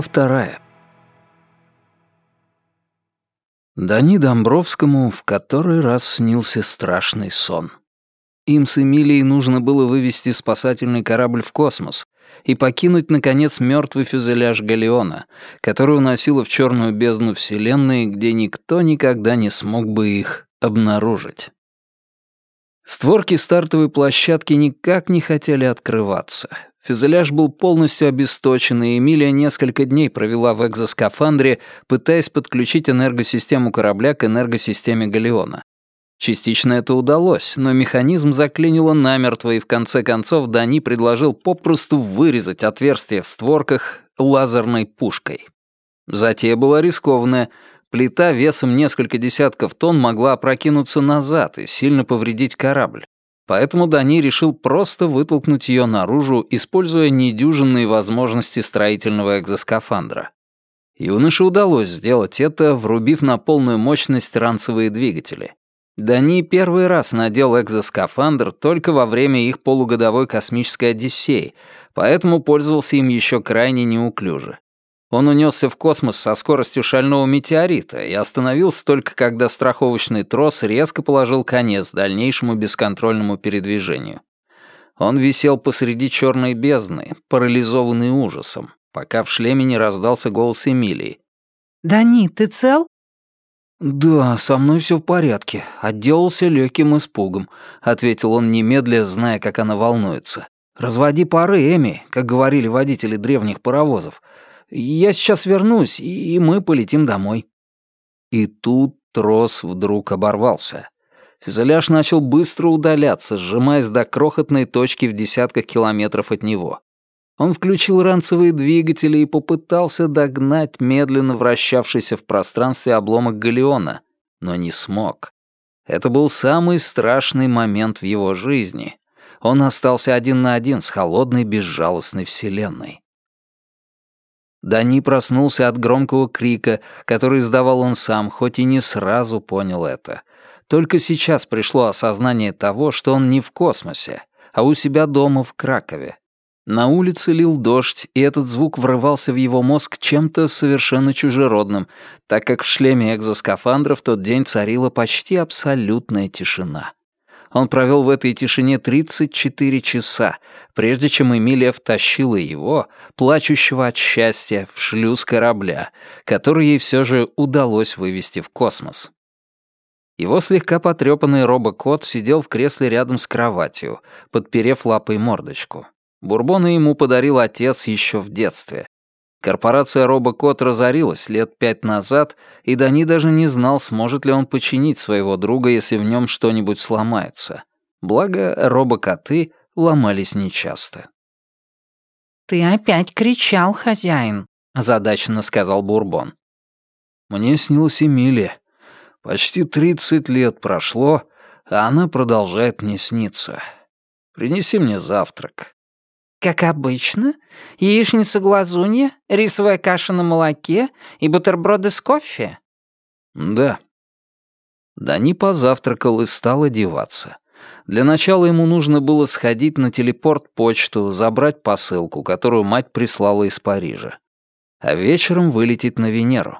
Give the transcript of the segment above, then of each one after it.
Вторая. Дани Домбровскому в который раз снился страшный сон. Им с Эмилией нужно было вывести спасательный корабль в космос и покинуть, наконец, мертвый фюзеляж Галеона, который уносило в черную бездну Вселенной, где никто никогда не смог бы их обнаружить. Створки стартовой площадки никак не хотели открываться. Фюзеляж был полностью обесточен, и Эмилия несколько дней провела в экзоскафандре, пытаясь подключить энергосистему корабля к энергосистеме Галеона. Частично это удалось, но механизм заклинило намертво, и в конце концов Дани предложил попросту вырезать отверстие в створках лазерной пушкой. Затея была рискованная. Плита весом несколько десятков тонн могла опрокинуться назад и сильно повредить корабль. Поэтому Дани решил просто вытолкнуть ее наружу, используя недюжинные возможности строительного экзоскафандра. Юноше удалось сделать это, врубив на полную мощность ранцевые двигатели. Дани первый раз надел экзоскафандр только во время их полугодовой космической одиссеи, поэтому пользовался им еще крайне неуклюже. Он унесся в космос со скоростью шального метеорита и остановился только когда страховочный трос резко положил конец дальнейшему бесконтрольному передвижению. Он висел посреди черной бездны, парализованный ужасом, пока в шлеме не раздался голос Эмилии. «Дани, ты цел?» «Да, со мной все в порядке. Отделался легким испугом», — ответил он немедля, зная, как она волнуется. «Разводи пары, Эми, как говорили водители древних паровозов. Я сейчас вернусь, и мы полетим домой». И тут трос вдруг оборвался. Фюзеляж начал быстро удаляться, сжимаясь до крохотной точки в десятках километров от него. Он включил ранцевые двигатели и попытался догнать медленно вращавшийся в пространстве обломок галеона, но не смог. Это был самый страшный момент в его жизни. Он остался один на один с холодной безжалостной вселенной. Дани проснулся от громкого крика, который издавал он сам, хоть и не сразу понял это. Только сейчас пришло осознание того, что он не в космосе, а у себя дома в Кракове. На улице лил дождь, и этот звук врывался в его мозг чем-то совершенно чужеродным, так как в шлеме экзоскафандра в тот день царила почти абсолютная тишина. Он провел в этой тишине 34 часа, прежде чем Эмилия втащила его, плачущего от счастья, в шлюз корабля, который ей все же удалось вывести в космос. Его слегка потрепанный робокот сидел в кресле рядом с кроватью, подперев лапой мордочку. Бурбона ему подарил отец еще в детстве. Корпорация Робокот разорилась лет пять назад, и Дани даже не знал, сможет ли он починить своего друга, если в нем что-нибудь сломается. Благо, робокоты ломались нечасто. «Ты опять кричал, хозяин», — озадаченно сказал Бурбон. «Мне снилась Эмилия. Почти тридцать лет прошло, а она продолжает мне сниться. Принеси мне завтрак. «Как обычно. Яичница-глазунья, рисовая каша на молоке и бутерброды с кофе?» «Да». Дани позавтракал и стал одеваться. Для начала ему нужно было сходить на телепорт-почту, забрать посылку, которую мать прислала из Парижа. А вечером вылететь на Венеру.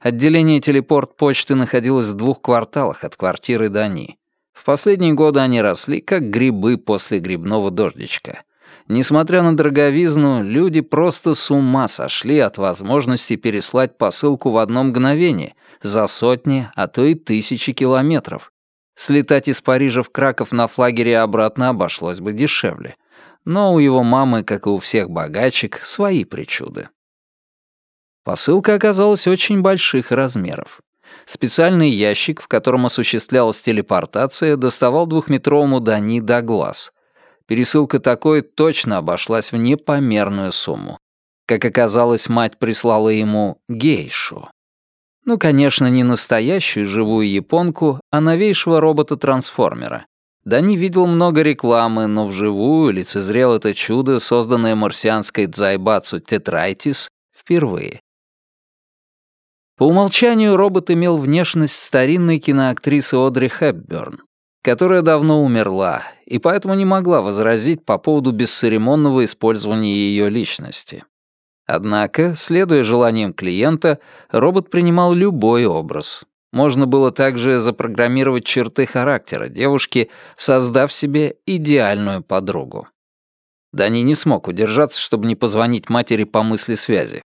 Отделение телепорт-почты находилось в двух кварталах от квартиры Дани. В последние годы они росли, как грибы после грибного дождичка. Несмотря на дороговизну, люди просто с ума сошли от возможности переслать посылку в одно мгновение, за сотни, а то и тысячи километров. Слетать из Парижа в Краков на флагере обратно обошлось бы дешевле. Но у его мамы, как и у всех богачек, свои причуды. Посылка оказалась очень больших размеров. Специальный ящик, в котором осуществлялась телепортация, доставал двухметровому Дани до глаз — Пересылка такой точно обошлась в непомерную сумму. Как оказалось, мать прислала ему гейшу. Ну, конечно, не настоящую живую японку, а новейшего робота-трансформера. Дани видел много рекламы, но вживую лицезрел это чудо, созданное марсианской Дзайбацу Тетрайтис, впервые. По умолчанию робот имел внешность старинной киноактрисы Одри Хепберн которая давно умерла, и поэтому не могла возразить по поводу бесцеремонного использования ее личности. Однако, следуя желаниям клиента, робот принимал любой образ. Можно было также запрограммировать черты характера девушки, создав себе идеальную подругу. Дани не смог удержаться, чтобы не позвонить матери по мысли связи.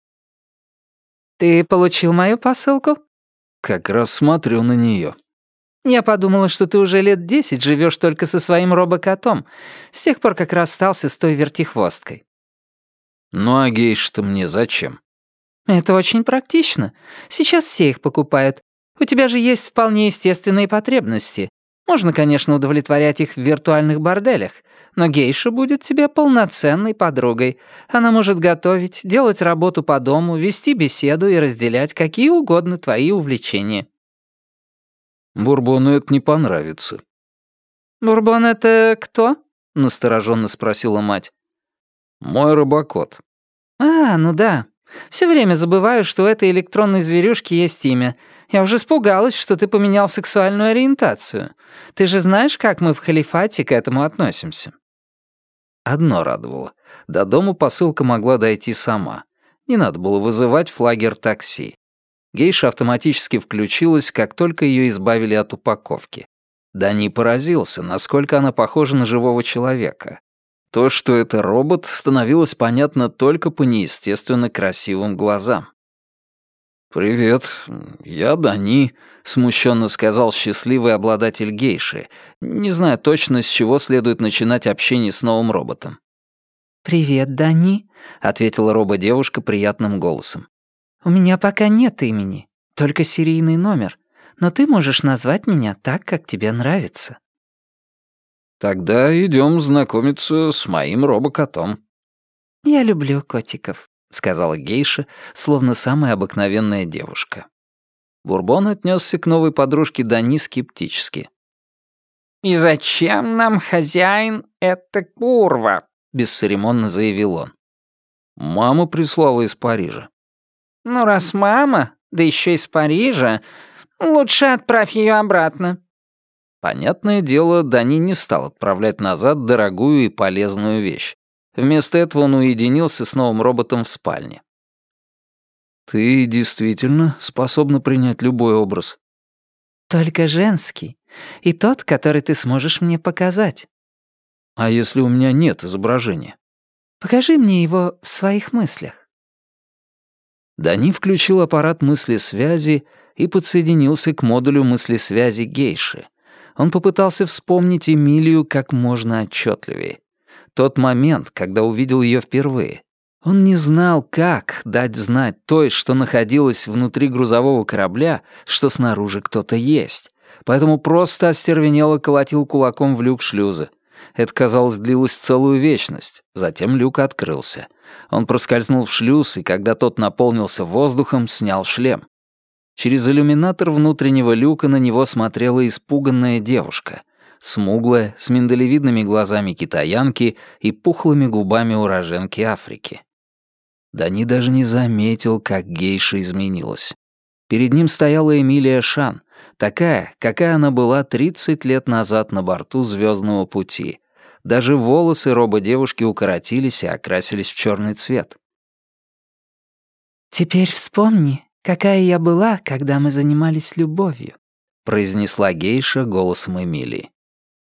«Ты получил мою посылку?» Как раз смотрю на нее. «Я подумала, что ты уже лет десять живешь только со своим робокотом, с тех пор, как расстался с той вертихвосткой». «Ну а гейш-то мне зачем?» «Это очень практично. Сейчас все их покупают. У тебя же есть вполне естественные потребности. Можно, конечно, удовлетворять их в виртуальных борделях, но гейша будет тебе полноценной подругой. Она может готовить, делать работу по дому, вести беседу и разделять какие угодно твои увлечения». «Бурбону это не понравится». «Бурбон — это кто?» — настороженно спросила мать. «Мой робокот». «А, ну да. Все время забываю, что у этой электронной зверюшки есть имя. Я уже испугалась, что ты поменял сексуальную ориентацию. Ты же знаешь, как мы в халифате к этому относимся?» Одно радовало. До дома посылка могла дойти сама. Не надо было вызывать флагер такси. Гейша автоматически включилась, как только ее избавили от упаковки. Дани поразился, насколько она похожа на живого человека. То, что это робот, становилось понятно только по неестественно красивым глазам. «Привет, я Дани», — смущенно сказал счастливый обладатель гейши, не зная точно, с чего следует начинать общение с новым роботом. «Привет, Дани», — ответила робо-девушка приятным голосом. «У меня пока нет имени, только серийный номер, но ты можешь назвать меня так, как тебе нравится». «Тогда идем знакомиться с моим робокотом». «Я люблю котиков», — сказала гейша, словно самая обыкновенная девушка. Бурбон отнесся к новой подружке Дани скептически. «И зачем нам, хозяин, эта курва?» — бесцеремонно заявил он. «Мама прислала из Парижа». «Ну, раз мама, да еще из Парижа, лучше отправь ее обратно», Понятное дело, Дани не стал отправлять назад дорогую и полезную вещь. Вместо этого он уединился с новым роботом в спальне. «Ты действительно способна принять любой образ?» «Только женский. И тот, который ты сможешь мне показать». «А если у меня нет изображения?» «Покажи мне его в своих мыслях». Дани включил аппарат мысли-связи и подсоединился к модулю мысли-связи гейши он попытался вспомнить Эмилию как можно отчетливее. Тот момент, когда увидел ее впервые. Он не знал, как дать знать той, что находилась внутри грузового корабля, что снаружи кто-то есть. Поэтому просто остервенело колотил кулаком в люк шлюза. Это, казалось, длилось целую вечность. Затем люк открылся. Он проскользнул в шлюз, и когда тот наполнился воздухом, снял шлем. Через иллюминатор внутреннего люка на него смотрела испуганная девушка, смуглая, с миндалевидными глазами китаянки и пухлыми губами уроженки Африки. Дани даже не заметил, как гейша изменилась. Перед ним стояла Эмилия Шан, такая, какая она была 30 лет назад на борту Звездного пути. Даже волосы робо-девушки укоротились и окрасились в черный цвет. «Теперь вспомни, какая я была, когда мы занимались любовью», — произнесла гейша голосом Эмилии.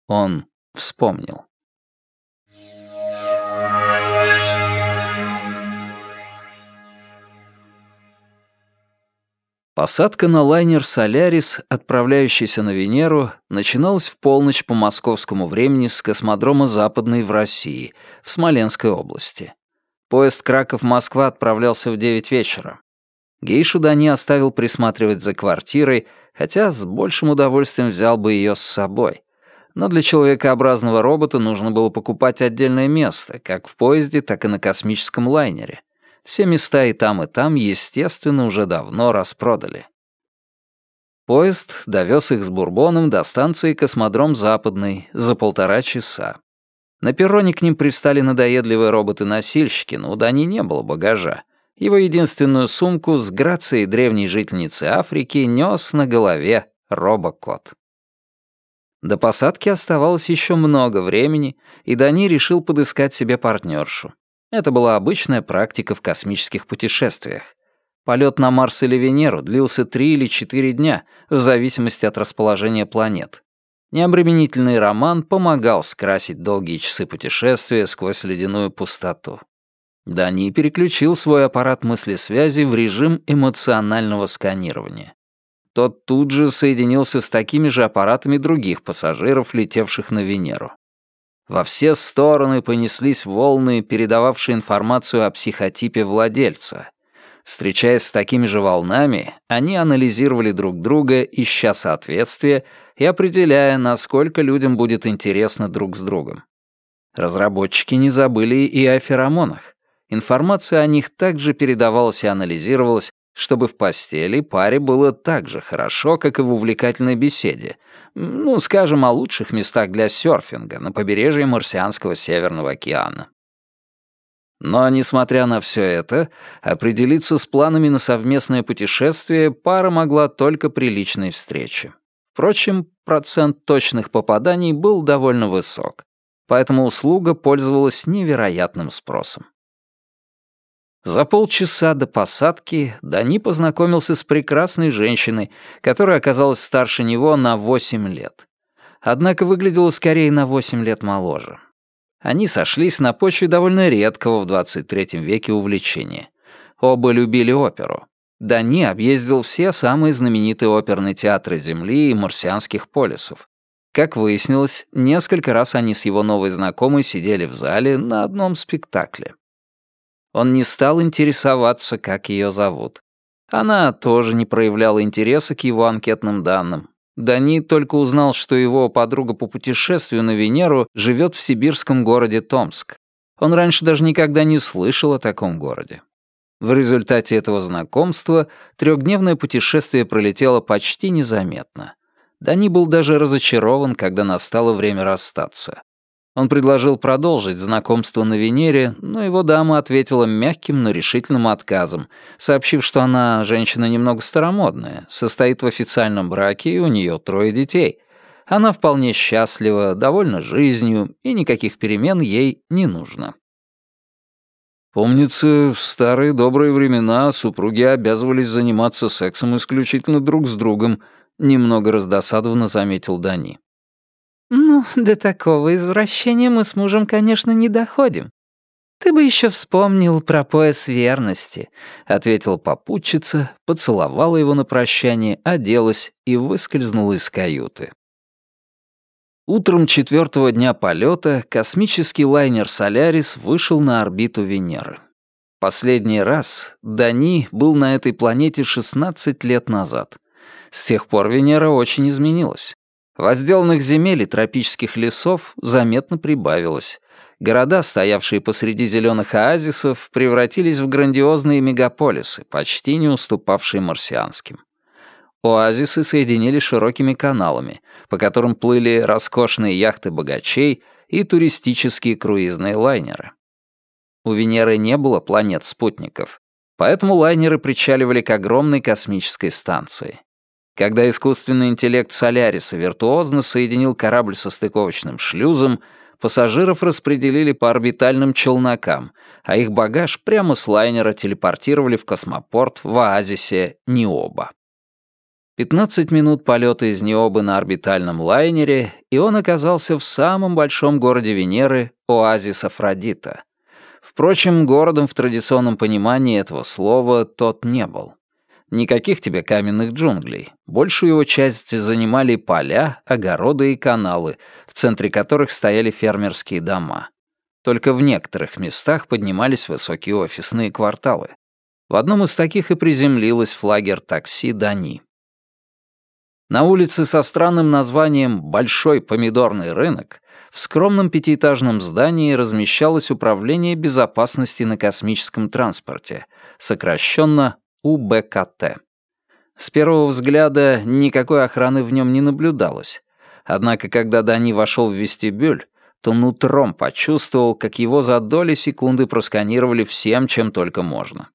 Он вспомнил. Посадка на лайнер «Солярис», отправляющийся на Венеру, начиналась в полночь по московскому времени с космодрома Западный в России, в Смоленской области. Поезд Краков-Москва отправлялся в 9 вечера. Гейшу Дани оставил присматривать за квартирой, хотя с большим удовольствием взял бы ее с собой. Но для человекообразного робота нужно было покупать отдельное место, как в поезде, так и на космическом лайнере. Все места и там, и там, естественно, уже давно распродали. Поезд довез их с Бурбоном до станции «Космодром Западный» за полтора часа. На перроне к ним пристали надоедливые роботы-носильщики, но у Дани не было багажа. Его единственную сумку с грацией древней жительницы Африки нес на голове робокот. До посадки оставалось еще много времени, и Дани решил подыскать себе партнершу. Это была обычная практика в космических путешествиях. Полет на Марс или Венеру длился три или четыре дня, в зависимости от расположения планет. Необременительный роман помогал скрасить долгие часы путешествия сквозь ледяную пустоту. Дани переключил свой аппарат мыслесвязи в режим эмоционального сканирования. Тот тут же соединился с такими же аппаратами других пассажиров, летевших на Венеру. Во все стороны понеслись волны, передававшие информацию о психотипе владельца. Встречаясь с такими же волнами, они анализировали друг друга, ища соответствия и определяя, насколько людям будет интересно друг с другом. Разработчики не забыли и о феромонах. Информация о них также передавалась и анализировалась, чтобы в постели паре было так же хорошо, как и в увлекательной беседе. Ну, скажем, о лучших местах для серфинга на побережье Марсианского Северного океана. Но, несмотря на все это, определиться с планами на совместное путешествие пара могла только при личной встрече. Впрочем, процент точных попаданий был довольно высок, поэтому услуга пользовалась невероятным спросом. За полчаса до посадки Дани познакомился с прекрасной женщиной, которая оказалась старше него на 8 лет. Однако выглядела скорее на 8 лет моложе. Они сошлись на почве довольно редкого в 23 веке увлечения. Оба любили оперу. Дани объездил все самые знаменитые оперные театры Земли и марсианских полисов. Как выяснилось, несколько раз они с его новой знакомой сидели в зале на одном спектакле. Он не стал интересоваться, как ее зовут. Она тоже не проявляла интереса к его анкетным данным, Дани только узнал, что его подруга по путешествию на Венеру живет в сибирском городе Томск. Он раньше даже никогда не слышал о таком городе. В результате этого знакомства трехдневное путешествие пролетело почти незаметно. Дани был даже разочарован, когда настало время расстаться. Он предложил продолжить знакомство на Венере, но его дама ответила мягким, но решительным отказом, сообщив, что она женщина немного старомодная, состоит в официальном браке и у нее трое детей. Она вполне счастлива, довольна жизнью, и никаких перемен ей не нужно. Помнится, в старые добрые времена супруги обязывались заниматься сексом исключительно друг с другом, немного раздосадованно заметил Дани. «Ну, до такого извращения мы с мужем, конечно, не доходим. Ты бы еще вспомнил про пояс верности», — ответила попутчица, поцеловала его на прощание, оделась и выскользнула из каюты. Утром четвертого дня полета космический лайнер «Солярис» вышел на орбиту Венеры. Последний раз Дани был на этой планете 16 лет назад. С тех пор Венера очень изменилась. Возделанных земель и тропических лесов заметно прибавилось. Города, стоявшие посреди зеленых оазисов, превратились в грандиозные мегаполисы, почти не уступавшие марсианским. Оазисы соединили широкими каналами, по которым плыли роскошные яхты богачей и туристические круизные лайнеры. У Венеры не было планет-спутников, поэтому лайнеры причаливали к огромной космической станции. Когда искусственный интеллект Соляриса виртуозно соединил корабль со стыковочным шлюзом, пассажиров распределили по орбитальным челнокам, а их багаж прямо с лайнера телепортировали в космопорт в оазисе Необа. 15 минут полета из Необы на орбитальном лайнере, и он оказался в самом большом городе Венеры, оазис Афродита. Впрочем, городом в традиционном понимании этого слова тот не был. Никаких тебе каменных джунглей. Большую его часть занимали поля, огороды и каналы, в центре которых стояли фермерские дома. Только в некоторых местах поднимались высокие офисные кварталы. В одном из таких и приземлилась флагер такси «Дани». На улице со странным названием «Большой помидорный рынок» в скромном пятиэтажном здании размещалось Управление безопасности на космическом транспорте, сокращенно УБКТ. С первого взгляда никакой охраны в нем не наблюдалось. Однако, когда Дани вошел в вестибюль, то нутром почувствовал, как его за доли секунды просканировали всем, чем только можно.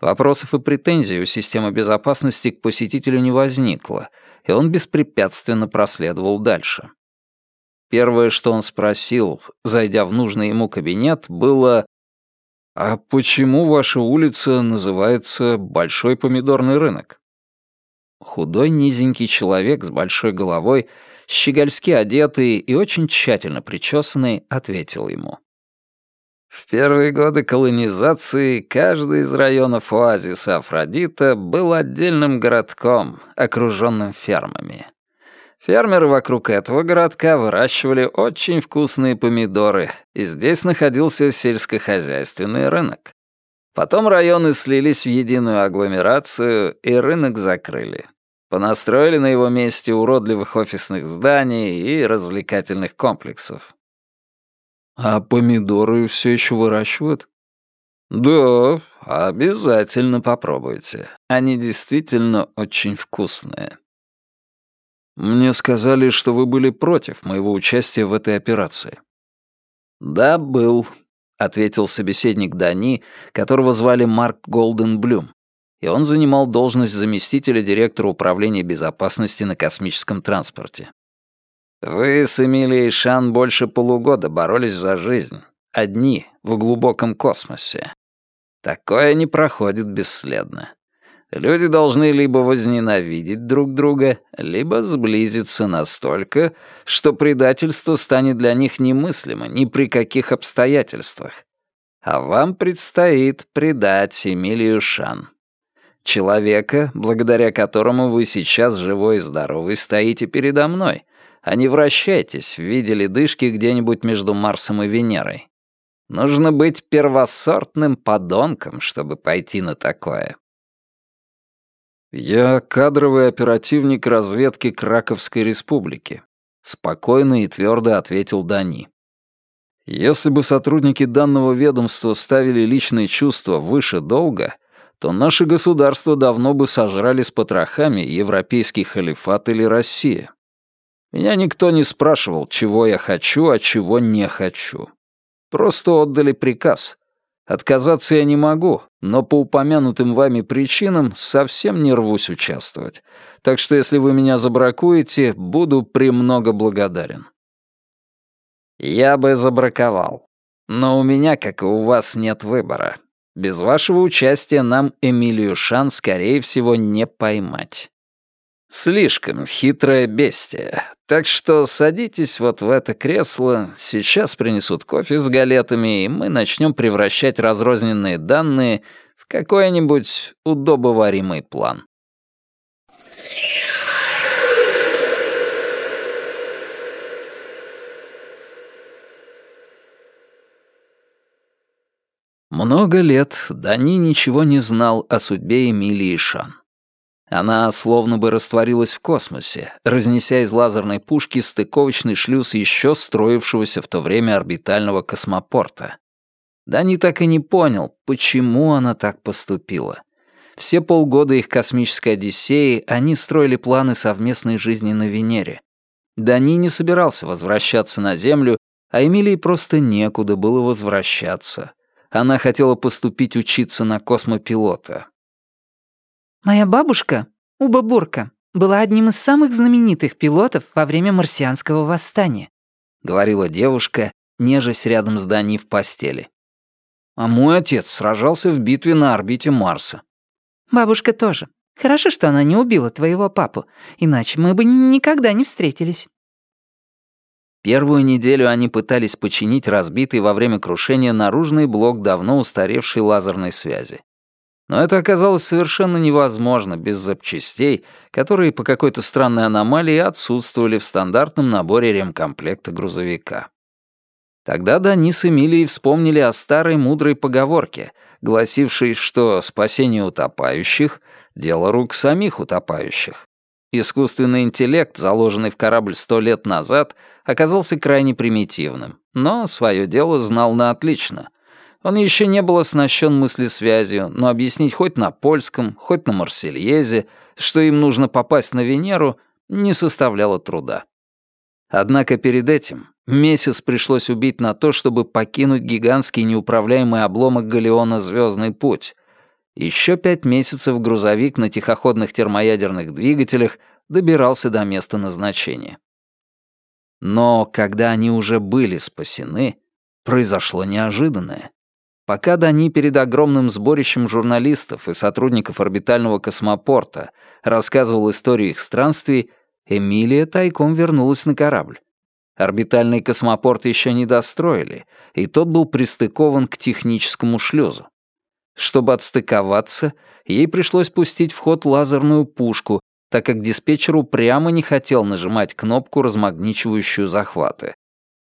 Вопросов и претензий у системы безопасности к посетителю не возникло, и он беспрепятственно проследовал дальше. Первое, что он спросил, зайдя в нужный ему кабинет, было «А почему ваша улица называется Большой помидорный рынок?» Худой низенький человек с большой головой, щегольски одетый и очень тщательно причесанный, ответил ему. В первые годы колонизации каждый из районов оазиса Афродита был отдельным городком, окруженным фермами. Фермеры вокруг этого городка выращивали очень вкусные помидоры, и здесь находился сельскохозяйственный рынок. Потом районы слились в единую агломерацию, и рынок закрыли. Понастроили на его месте уродливых офисных зданий и развлекательных комплексов. А помидоры все еще выращивают? Да, обязательно попробуйте. Они действительно очень вкусные. Мне сказали, что вы были против моего участия в этой операции. Да, был, ответил собеседник Дани, которого звали Марк Голденблюм, и он занимал должность заместителя директора управления безопасности на космическом транспорте. Вы с Эмилией Шан больше полугода боролись за жизнь. Одни, в глубоком космосе. Такое не проходит бесследно. Люди должны либо возненавидеть друг друга, либо сблизиться настолько, что предательство станет для них немыслимо ни при каких обстоятельствах. А вам предстоит предать Эмилию Шан. Человека, благодаря которому вы сейчас живой и здоровый стоите передо мной — а не вращайтесь в виде ледышки где-нибудь между Марсом и Венерой. Нужно быть первосортным подонком, чтобы пойти на такое. Я кадровый оперативник разведки Краковской республики, спокойно и твердо ответил Дани. Если бы сотрудники данного ведомства ставили личные чувства выше долга, то наше государство давно бы сожрали с потрохами европейский халифат или Россия. Меня никто не спрашивал, чего я хочу, а чего не хочу. Просто отдали приказ. Отказаться я не могу, но по упомянутым вами причинам совсем не рвусь участвовать. Так что если вы меня забракуете, буду премного благодарен. Я бы забраковал. Но у меня, как и у вас, нет выбора. Без вашего участия нам Эмилию Шан, скорее всего, не поймать. Слишком хитрое бестие. Так что садитесь вот в это кресло, сейчас принесут кофе с галетами, и мы начнем превращать разрозненные данные в какой-нибудь удобоваримый план. Много лет Дани ничего не знал о судьбе Эмилии Шан. Она словно бы растворилась в космосе, разнеся из лазерной пушки стыковочный шлюз еще строившегося в то время орбитального космопорта. Дани так и не понял, почему она так поступила. Все полгода их космической Одиссеи они строили планы совместной жизни на Венере. Дани не собирался возвращаться на Землю, а Эмилии просто некуда было возвращаться. Она хотела поступить учиться на космопилота, Моя бабушка, Уба Бурка, была одним из самых знаменитых пилотов во время марсианского восстания», — говорила девушка, нежась рядом с Дани в постели. «А мой отец сражался в битве на орбите Марса». «Бабушка тоже. Хорошо, что она не убила твоего папу, иначе мы бы никогда не встретились». Первую неделю они пытались починить разбитый во время крушения наружный блок давно устаревшей лазерной связи. Но это оказалось совершенно невозможно без запчастей, которые по какой-то странной аномалии отсутствовали в стандартном наборе ремкомплекта грузовика. Тогда Данис и Эмилии вспомнили о старой мудрой поговорке, гласившей, что спасение утопающих — дело рук самих утопающих. Искусственный интеллект, заложенный в корабль сто лет назад, оказался крайне примитивным, но свое дело знал на отлично, он еще не был оснащен мыслесвязью, но объяснить хоть на польском, хоть на марсельезе, что им нужно попасть на Венеру, не составляло труда. Однако перед этим месяц пришлось убить на то, чтобы покинуть гигантский неуправляемый обломок галеона «Звездный путь». Еще пять месяцев грузовик на тихоходных термоядерных двигателях добирался до места назначения. Но когда они уже были спасены, произошло неожиданное. Пока Дани перед огромным сборищем журналистов и сотрудников орбитального космопорта рассказывал историю их странствий, Эмилия тайком вернулась на корабль. Орбитальный космопорт еще не достроили, и тот был пристыкован к техническому шлюзу. Чтобы отстыковаться, ей пришлось пустить в ход лазерную пушку, так как диспетчер упрямо не хотел нажимать кнопку, размагничивающую захваты.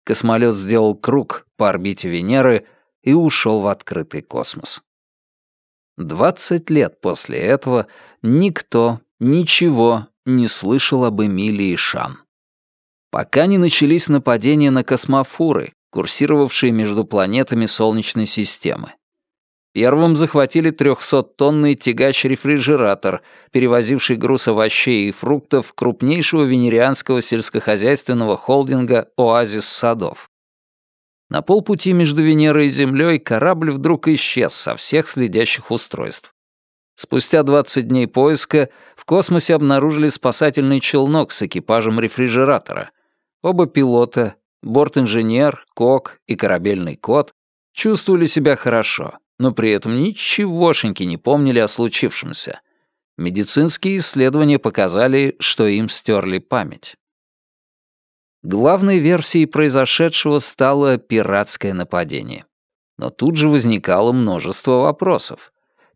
Космолет сделал круг по орбите Венеры и ушел в открытый космос. 20 лет после этого никто ничего не слышал об Эмилии Шан. Пока не начались нападения на космофуры, курсировавшие между планетами Солнечной системы. Первым захватили 300-тонный тягач-рефрижератор, перевозивший груз овощей и фруктов крупнейшего венерианского сельскохозяйственного холдинга «Оазис садов». На полпути между Венерой и Землей корабль вдруг исчез со всех следящих устройств. Спустя 20 дней поиска в космосе обнаружили спасательный челнок с экипажем рефрижератора. Оба пилота, борт-инженер, кок и корабельный кот чувствовали себя хорошо но при этом ничегошеньки не помнили о случившемся. Медицинские исследования показали, что им стерли память. Главной версией произошедшего стало пиратское нападение. Но тут же возникало множество вопросов.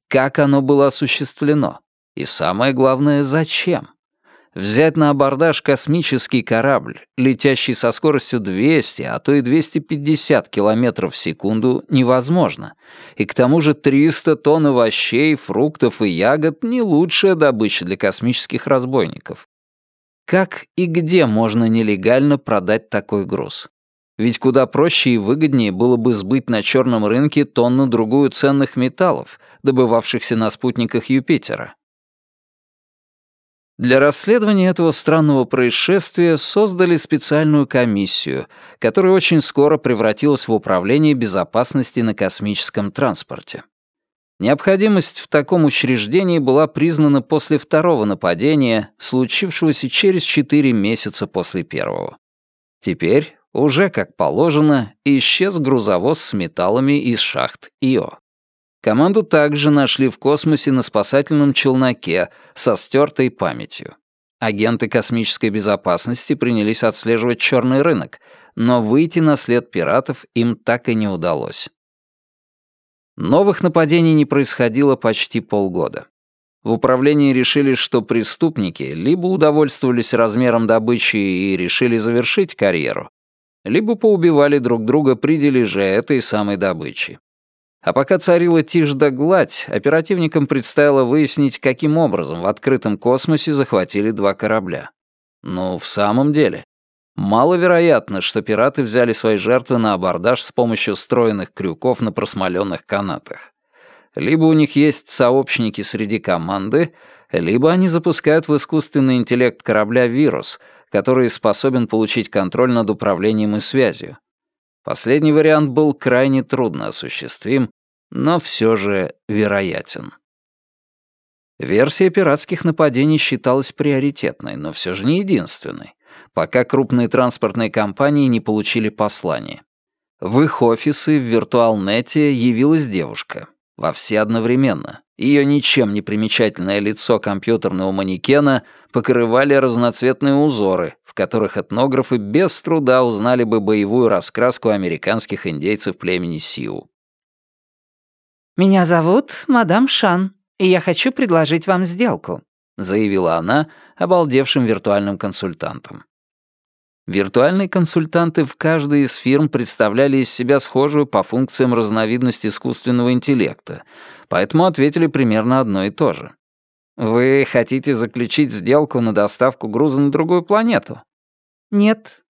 Как оно было осуществлено? И самое главное, зачем? Взять на абордаж космический корабль, летящий со скоростью 200, а то и 250 километров в секунду, невозможно. И к тому же 300 тонн овощей, фруктов и ягод — не лучшая добыча для космических разбойников. Как и где можно нелегально продать такой груз? Ведь куда проще и выгоднее было бы сбыть на черном рынке тонну-другую ценных металлов, добывавшихся на спутниках Юпитера. Для расследования этого странного происшествия создали специальную комиссию, которая очень скоро превратилась в Управление безопасности на космическом транспорте. Необходимость в таком учреждении была признана после второго нападения, случившегося через четыре месяца после первого. Теперь, уже как положено, исчез грузовоз с металлами из шахт Ио. Команду также нашли в космосе на спасательном челноке со стертой памятью. Агенты космической безопасности принялись отслеживать черный рынок, но выйти на след пиратов им так и не удалось. Новых нападений не происходило почти полгода. В управлении решили, что преступники либо удовольствовались размером добычи и решили завершить карьеру, либо поубивали друг друга при дележе этой самой добычи. А пока царила тишь да гладь, оперативникам предстояло выяснить, каким образом в открытом космосе захватили два корабля. Ну, в самом деле, маловероятно, что пираты взяли свои жертвы на абордаж с помощью стройных крюков на просмоленных канатах. Либо у них есть сообщники среди команды, либо они запускают в искусственный интеллект корабля вирус, который способен получить контроль над управлением и связью. Последний вариант был крайне трудно осуществим, но все же вероятен. Версия пиратских нападений считалась приоритетной, но все же не единственной, пока крупные транспортные компании не получили послание. В их офисы в виртуалнете явилась девушка. Во все одновременно. Ее ничем не примечательное лицо компьютерного манекена покрывали разноцветные узоры, в которых этнографы без труда узнали бы боевую раскраску американских индейцев племени Сиу. «Меня зовут мадам Шан, и я хочу предложить вам сделку», заявила она обалдевшим виртуальным консультантом. Виртуальные консультанты в каждой из фирм представляли из себя схожую по функциям разновидность искусственного интеллекта, поэтому ответили примерно одно и то же. «Вы хотите заключить сделку на доставку груза на другую планету?» «Нет.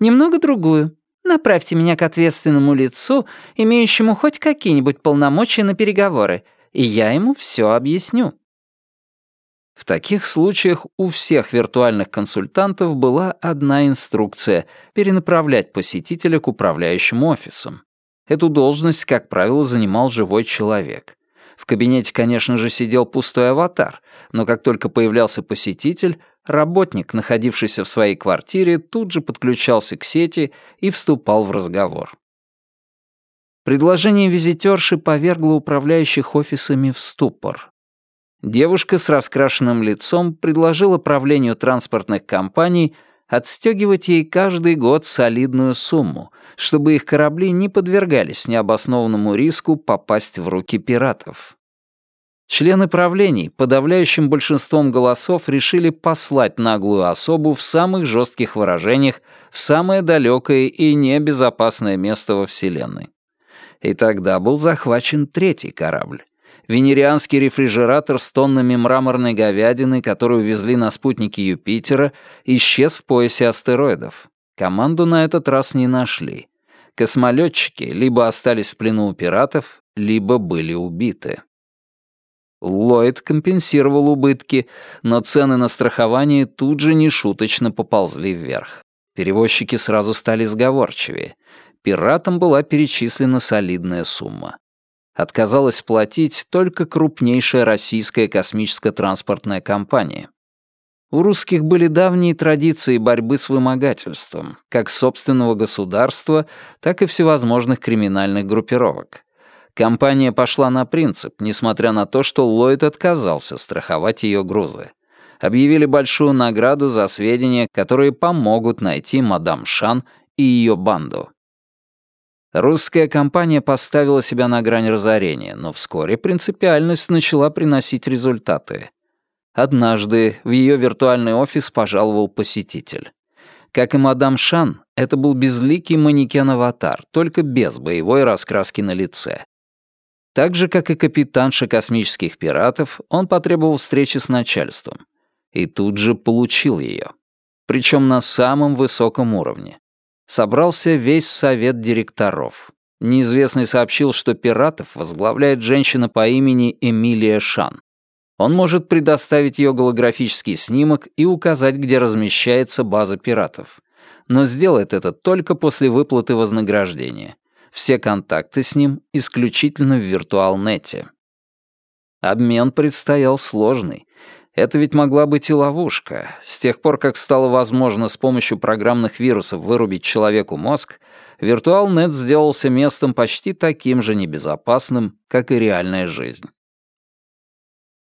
Немного другую. Направьте меня к ответственному лицу, имеющему хоть какие-нибудь полномочия на переговоры, и я ему все объясню». В таких случаях у всех виртуальных консультантов была одна инструкция — перенаправлять посетителя к управляющим офисам. Эту должность, как правило, занимал живой человек. В кабинете, конечно же, сидел пустой аватар, но как только появлялся посетитель, работник, находившийся в своей квартире, тут же подключался к сети и вступал в разговор. Предложение визитерши повергло управляющих офисами в ступор. Девушка с раскрашенным лицом предложила правлению транспортных компаний отстегивать ей каждый год солидную сумму, чтобы их корабли не подвергались необоснованному риску попасть в руки пиратов. Члены правлений подавляющим большинством голосов решили послать наглую особу в самых жестких выражениях в самое далекое и небезопасное место во Вселенной. И тогда был захвачен третий корабль. Венерианский рефрижератор с тоннами мраморной говядины, которую везли на спутники Юпитера, исчез в поясе астероидов. Команду на этот раз не нашли. Космолетчики либо остались в плену у пиратов, либо были убиты. Ллойд компенсировал убытки, но цены на страхование тут же нешуточно поползли вверх. Перевозчики сразу стали сговорчивее. Пиратам была перечислена солидная сумма. Отказалась платить только крупнейшая российская космическо-транспортная компания. У русских были давние традиции борьбы с вымогательством, как собственного государства, так и всевозможных криминальных группировок. Компания пошла на принцип, несмотря на то, что Ллойд отказался страховать ее грузы. Объявили большую награду за сведения, которые помогут найти мадам Шан и ее банду. Русская компания поставила себя на грань разорения, но вскоре принципиальность начала приносить результаты. Однажды в ее виртуальный офис пожаловал посетитель. Как и мадам Шан, это был безликий манекен-аватар, только без боевой раскраски на лице. Так же, как и капитанша космических пиратов, он потребовал встречи с начальством. И тут же получил ее. Причем на самом высоком уровне собрался весь совет директоров. Неизвестный сообщил, что пиратов возглавляет женщина по имени Эмилия Шан. Он может предоставить ее голографический снимок и указать, где размещается база пиратов. Но сделает это только после выплаты вознаграждения. Все контакты с ним исключительно в виртуалнете. Обмен предстоял сложный, это ведь могла быть и ловушка. С тех пор, как стало возможно с помощью программных вирусов вырубить человеку мозг, виртуалнет сделался местом почти таким же небезопасным, как и реальная жизнь.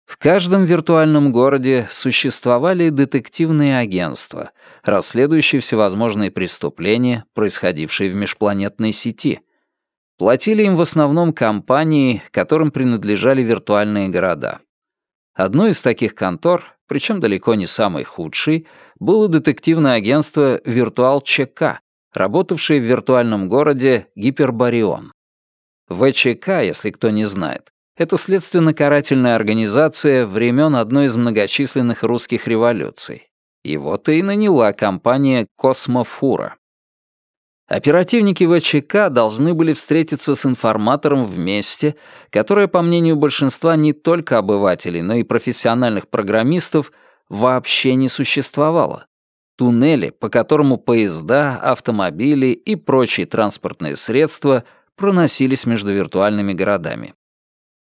В каждом виртуальном городе существовали детективные агентства, расследующие всевозможные преступления, происходившие в межпланетной сети. Платили им в основном компании, которым принадлежали виртуальные города. Одной из таких контор, причем далеко не самой худшей, было детективное агентство «Виртуал ЧК», работавшее в виртуальном городе Гипербарион. ВЧК, если кто не знает, это следственно-карательная организация времен одной из многочисленных русских революций. Его-то и наняла компания «Космофура». Оперативники ВЧК должны были встретиться с информатором в месте, которое, по мнению большинства не только обывателей, но и профессиональных программистов, вообще не существовало. Туннели, по которому поезда, автомобили и прочие транспортные средства проносились между виртуальными городами.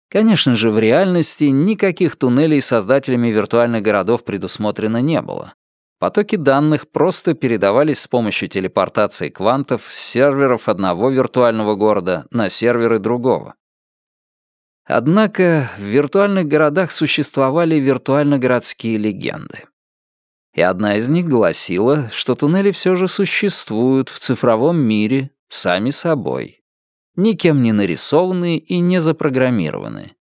Конечно же, в реальности никаких туннелей создателями виртуальных городов предусмотрено не было. Потоки данных просто передавались с помощью телепортации квантов с серверов одного виртуального города на серверы другого. Однако в виртуальных городах существовали виртуально-городские легенды. И одна из них гласила, что туннели все же существуют в цифровом мире сами собой, никем не нарисованные и не запрограммированные.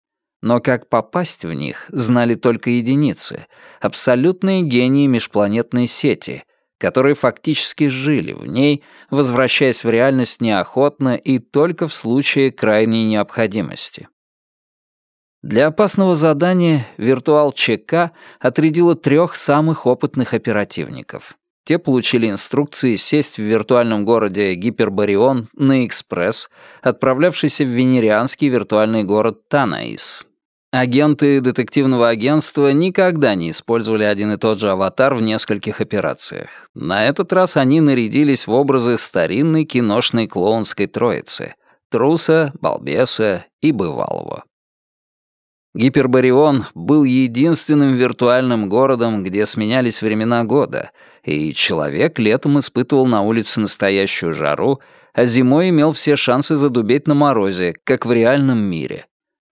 Но как попасть в них, знали только единицы, абсолютные гении межпланетной сети, которые фактически жили в ней, возвращаясь в реальность неохотно и только в случае крайней необходимости. Для опасного задания виртуал ЧК отрядила трех самых опытных оперативников. Те получили инструкции сесть в виртуальном городе Гипербарион на экспресс, отправлявшийся в венерианский виртуальный город Танаис. Агенты детективного агентства никогда не использовали один и тот же аватар в нескольких операциях. На этот раз они нарядились в образы старинной киношной клоунской троицы — Труса, Балбеса и Бывалого. Гипербарион был единственным виртуальным городом, где сменялись времена года, и человек летом испытывал на улице настоящую жару, а зимой имел все шансы задубеть на морозе, как в реальном мире.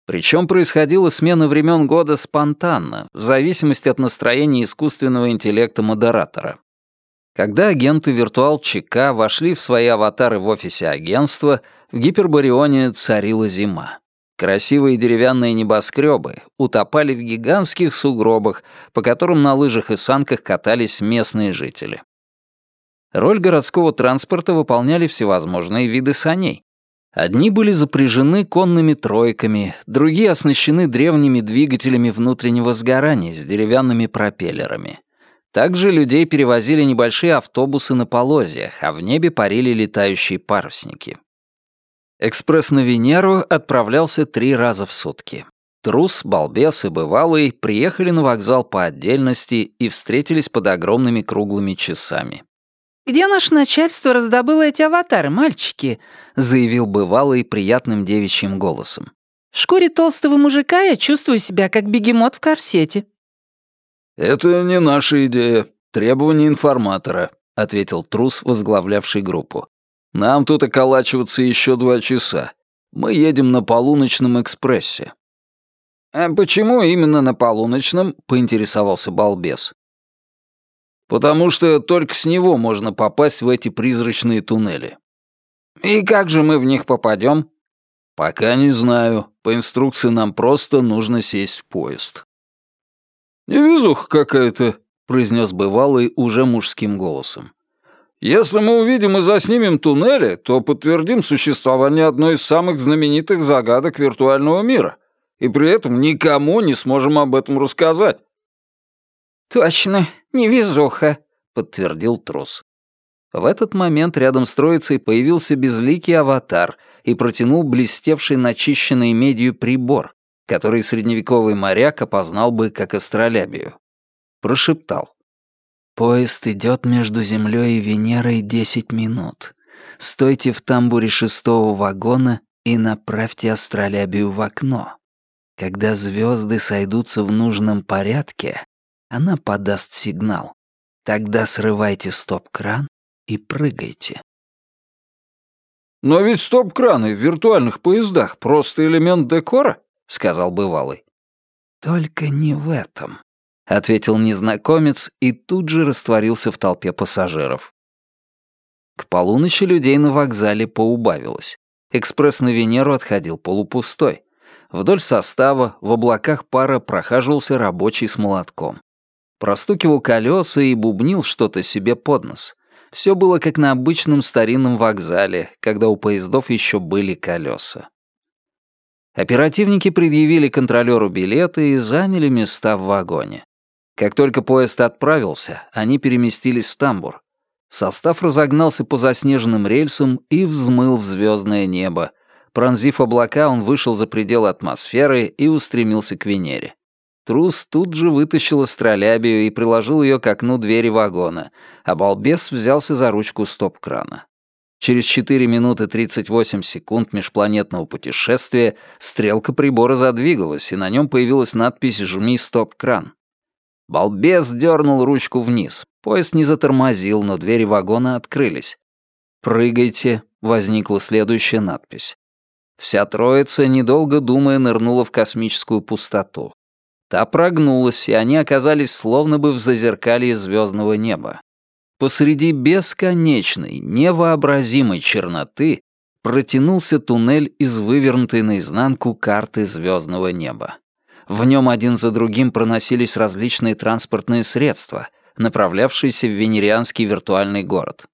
Причем происходила смена времен года спонтанно, в зависимости от настроения искусственного интеллекта модератора. Когда агенты Виртуал ЧК вошли в свои аватары в офисе агентства, в Гиперборионе царила зима. Красивые деревянные небоскребы утопали в гигантских сугробах, по которым на лыжах и санках катались местные жители. Роль городского транспорта выполняли всевозможные виды саней. Одни были запряжены конными тройками, другие оснащены древними двигателями внутреннего сгорания с деревянными пропеллерами. Также людей перевозили небольшие автобусы на полозьях, а в небе парили летающие парусники. Экспресс на Венеру отправлялся три раза в сутки. Трус, Балбес и Бывалый приехали на вокзал по отдельности и встретились под огромными круглыми часами. «Где наше начальство раздобыло эти аватары, мальчики?» — заявил бывалый приятным девичьим голосом. «В шкуре толстого мужика я чувствую себя, как бегемот в корсете». «Это не наша идея. Требование информатора», — ответил трус, возглавлявший группу. «Нам тут околачиваться еще два часа. Мы едем на полуночном экспрессе». «А почему именно на полуночном?» — поинтересовался балбес. Потому что только с него можно попасть в эти призрачные туннели. И как же мы в них попадем? Пока не знаю. По инструкции нам просто нужно сесть в поезд. «Невезуха какая-то», — произнес бывалый уже мужским голосом. «Если мы увидим и заснимем туннели, то подтвердим существование одной из самых знаменитых загадок виртуального мира, и при этом никому не сможем об этом рассказать. «Точно, невезуха», — подтвердил трус. В этот момент рядом с троицей появился безликий аватар и протянул блестевший начищенный медью прибор, который средневековый моряк опознал бы как астролябию. Прошептал. «Поезд идет между Землей и Венерой десять минут. Стойте в тамбуре шестого вагона и направьте астролябию в окно. Когда звезды сойдутся в нужном порядке, она подаст сигнал. Тогда срывайте стоп-кран и прыгайте. «Но ведь стоп-краны в виртуальных поездах — просто элемент декора», — сказал бывалый. «Только не в этом», — ответил незнакомец и тут же растворился в толпе пассажиров. К полуночи людей на вокзале поубавилось. Экспресс на Венеру отходил полупустой. Вдоль состава в облаках пара прохаживался рабочий с молотком простукивал колеса и бубнил что-то себе под нос. Все было как на обычном старинном вокзале, когда у поездов еще были колеса. Оперативники предъявили контролеру билеты и заняли места в вагоне. Как только поезд отправился, они переместились в тамбур. Состав разогнался по заснеженным рельсам и взмыл в звездное небо. Пронзив облака, он вышел за пределы атмосферы и устремился к Венере. Трус тут же вытащил астролябию и приложил ее к окну двери вагона, а балбес взялся за ручку стоп-крана. Через 4 минуты 38 секунд межпланетного путешествия стрелка прибора задвигалась, и на нем появилась надпись «Жми стоп-кран». Балбес дернул ручку вниз. Поезд не затормозил, но двери вагона открылись. «Прыгайте», — возникла следующая надпись. Вся троица, недолго думая, нырнула в космическую пустоту. Та прогнулась, и они оказались словно бы в зазеркалье звездного неба. Посреди бесконечной, невообразимой черноты протянулся туннель из вывернутой наизнанку карты звездного неба. В нем один за другим проносились различные транспортные средства, направлявшиеся в венерианский виртуальный город.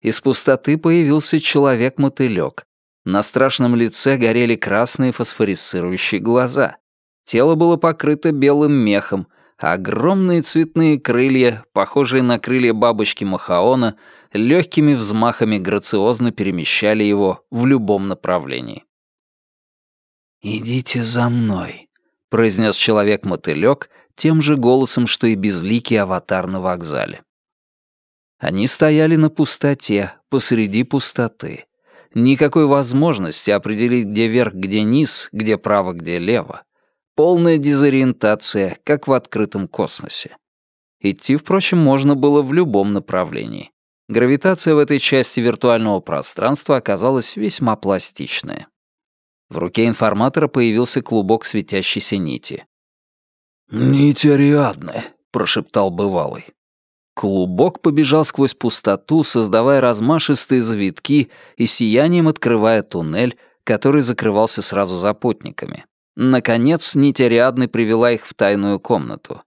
Из пустоты появился человек-мотылёк. На страшном лице горели красные фосфорисцирующие глаза. Тело было покрыто белым мехом, а огромные цветные крылья, похожие на крылья бабочки Махаона, легкими взмахами грациозно перемещали его в любом направлении. «Идите за мной», — произнес человек-мотылёк тем же голосом, что и безликий аватар на вокзале. Они стояли на пустоте, посреди пустоты. Никакой возможности определить, где верх, где низ, где право, где лево. Полная дезориентация, как в открытом космосе. Идти, впрочем, можно было в любом направлении. Гравитация в этой части виртуального пространства оказалась весьма пластичная. В руке информатора появился клубок светящейся нити. «Нить Ариадны», — прошептал бывалый. Клубок побежал сквозь пустоту, создавая размашистые завитки и сиянием открывая туннель, который закрывался сразу за потниками. Наконец, нить Ариадны привела их в тайную комнату.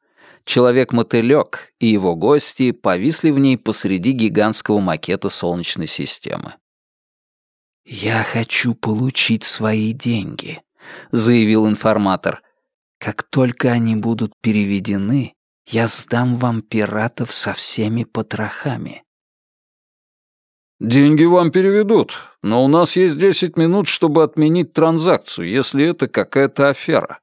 Человек-мотылёк и его гости повисли в ней посреди гигантского макета Солнечной системы. «Я хочу получить свои деньги», — заявил информатор. «Как только они будут переведены, я сдам вам пиратов со всеми потрохами». «Деньги вам переведут, но у нас есть десять минут, чтобы отменить транзакцию, если это какая-то афера.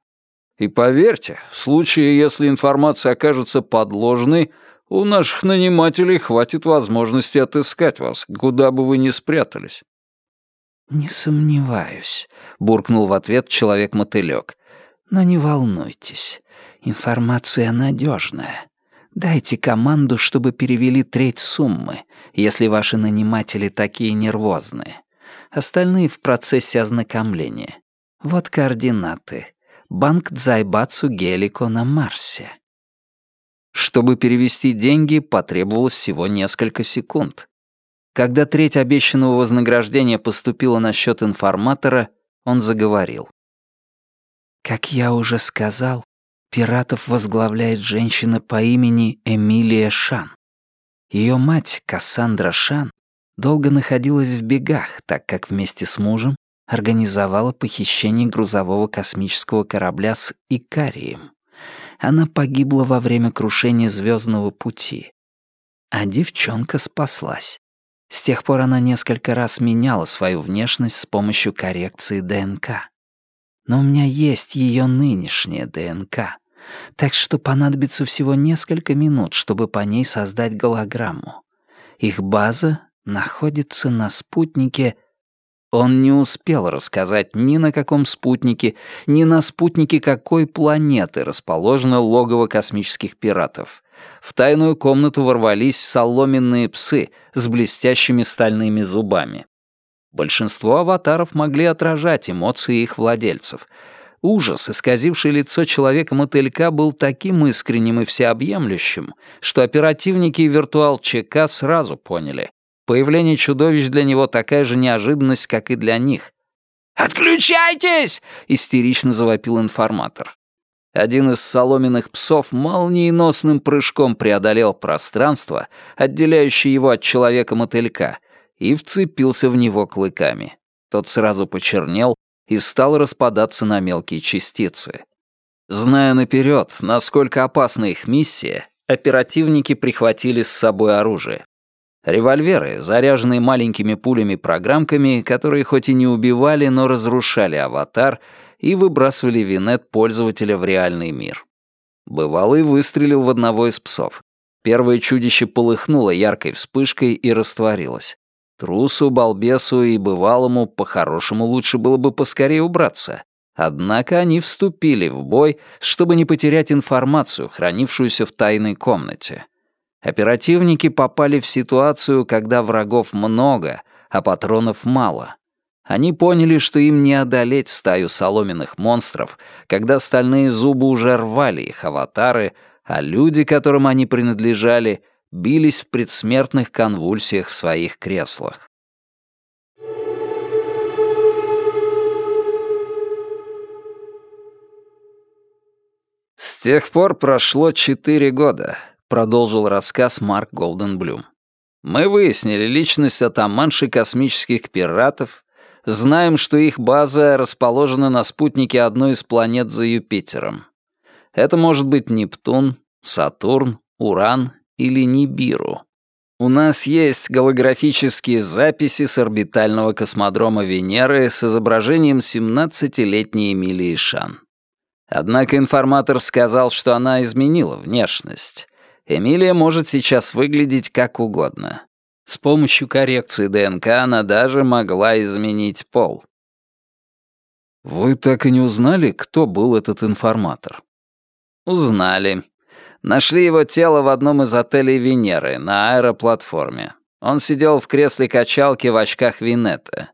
И поверьте, в случае, если информация окажется подложной, у наших нанимателей хватит возможности отыскать вас, куда бы вы ни спрятались». «Не сомневаюсь», — буркнул в ответ человек-мотылёк. «Но не волнуйтесь, информация надежная. Дайте команду, чтобы перевели треть суммы, если ваши наниматели такие нервозные. Остальные в процессе ознакомления. Вот координаты банк Дзайбацу Гелико на Марсе. Чтобы перевести деньги, потребовалось всего несколько секунд. Когда треть обещанного вознаграждения поступила на счет информатора, он заговорил. «Как я уже сказал, пиратов возглавляет женщина по имени Эмилия Шан. Ее мать, Кассандра Шан, долго находилась в бегах, так как вместе с мужем организовала похищение грузового космического корабля с Икарием. Она погибла во время крушения звездного пути. А девчонка спаслась. С тех пор она несколько раз меняла свою внешность с помощью коррекции ДНК. Но у меня есть ее нынешняя ДНК, так что понадобится всего несколько минут, чтобы по ней создать голограмму. Их база находится на спутнике он не успел рассказать ни на каком спутнике, ни на спутнике какой планеты расположено логово космических пиратов. В тайную комнату ворвались соломенные псы с блестящими стальными зубами. Большинство аватаров могли отражать эмоции их владельцев. Ужас, исказивший лицо человека-мотылька, был таким искренним и всеобъемлющим, что оперативники и виртуал ЧК сразу поняли. Появление чудовищ для него такая же неожиданность, как и для них. «Отключайтесь!» — истерично завопил информатор. Один из соломенных псов молниеносным прыжком преодолел пространство, отделяющее его от человека-мотылька, и вцепился в него клыками. Тот сразу почернел и стал распадаться на мелкие частицы. Зная наперед, насколько опасна их миссия, оперативники прихватили с собой оружие. Револьверы, заряженные маленькими пулями-программками, которые хоть и не убивали, но разрушали аватар и выбрасывали винет пользователя в реальный мир. Бывалый выстрелил в одного из псов. Первое чудище полыхнуло яркой вспышкой и растворилось. Трусу, балбесу и бывалому по-хорошему лучше было бы поскорее убраться. Однако они вступили в бой, чтобы не потерять информацию, хранившуюся в тайной комнате. Оперативники попали в ситуацию, когда врагов много, а патронов мало. Они поняли, что им не одолеть стаю соломенных монстров, когда стальные зубы уже рвали их аватары, а люди, которым они принадлежали, бились в предсмертных конвульсиях в своих креслах. С тех пор прошло четыре года — продолжил рассказ Марк Голденблюм. Мы выяснили личность атаманши космических пиратов, знаем, что их база расположена на спутнике одной из планет за Юпитером. Это может быть Нептун, Сатурн, Уран или Нибиру. У нас есть голографические записи с орбитального космодрома Венеры с изображением 17-летней Эмилии Шан. Однако информатор сказал, что она изменила внешность. Эмилия может сейчас выглядеть как угодно. С помощью коррекции ДНК она даже могла изменить пол. Вы так и не узнали, кто был этот информатор? Узнали. Нашли его тело в одном из отелей Венеры на аэроплатформе. Он сидел в кресле качалки в очках Винетта.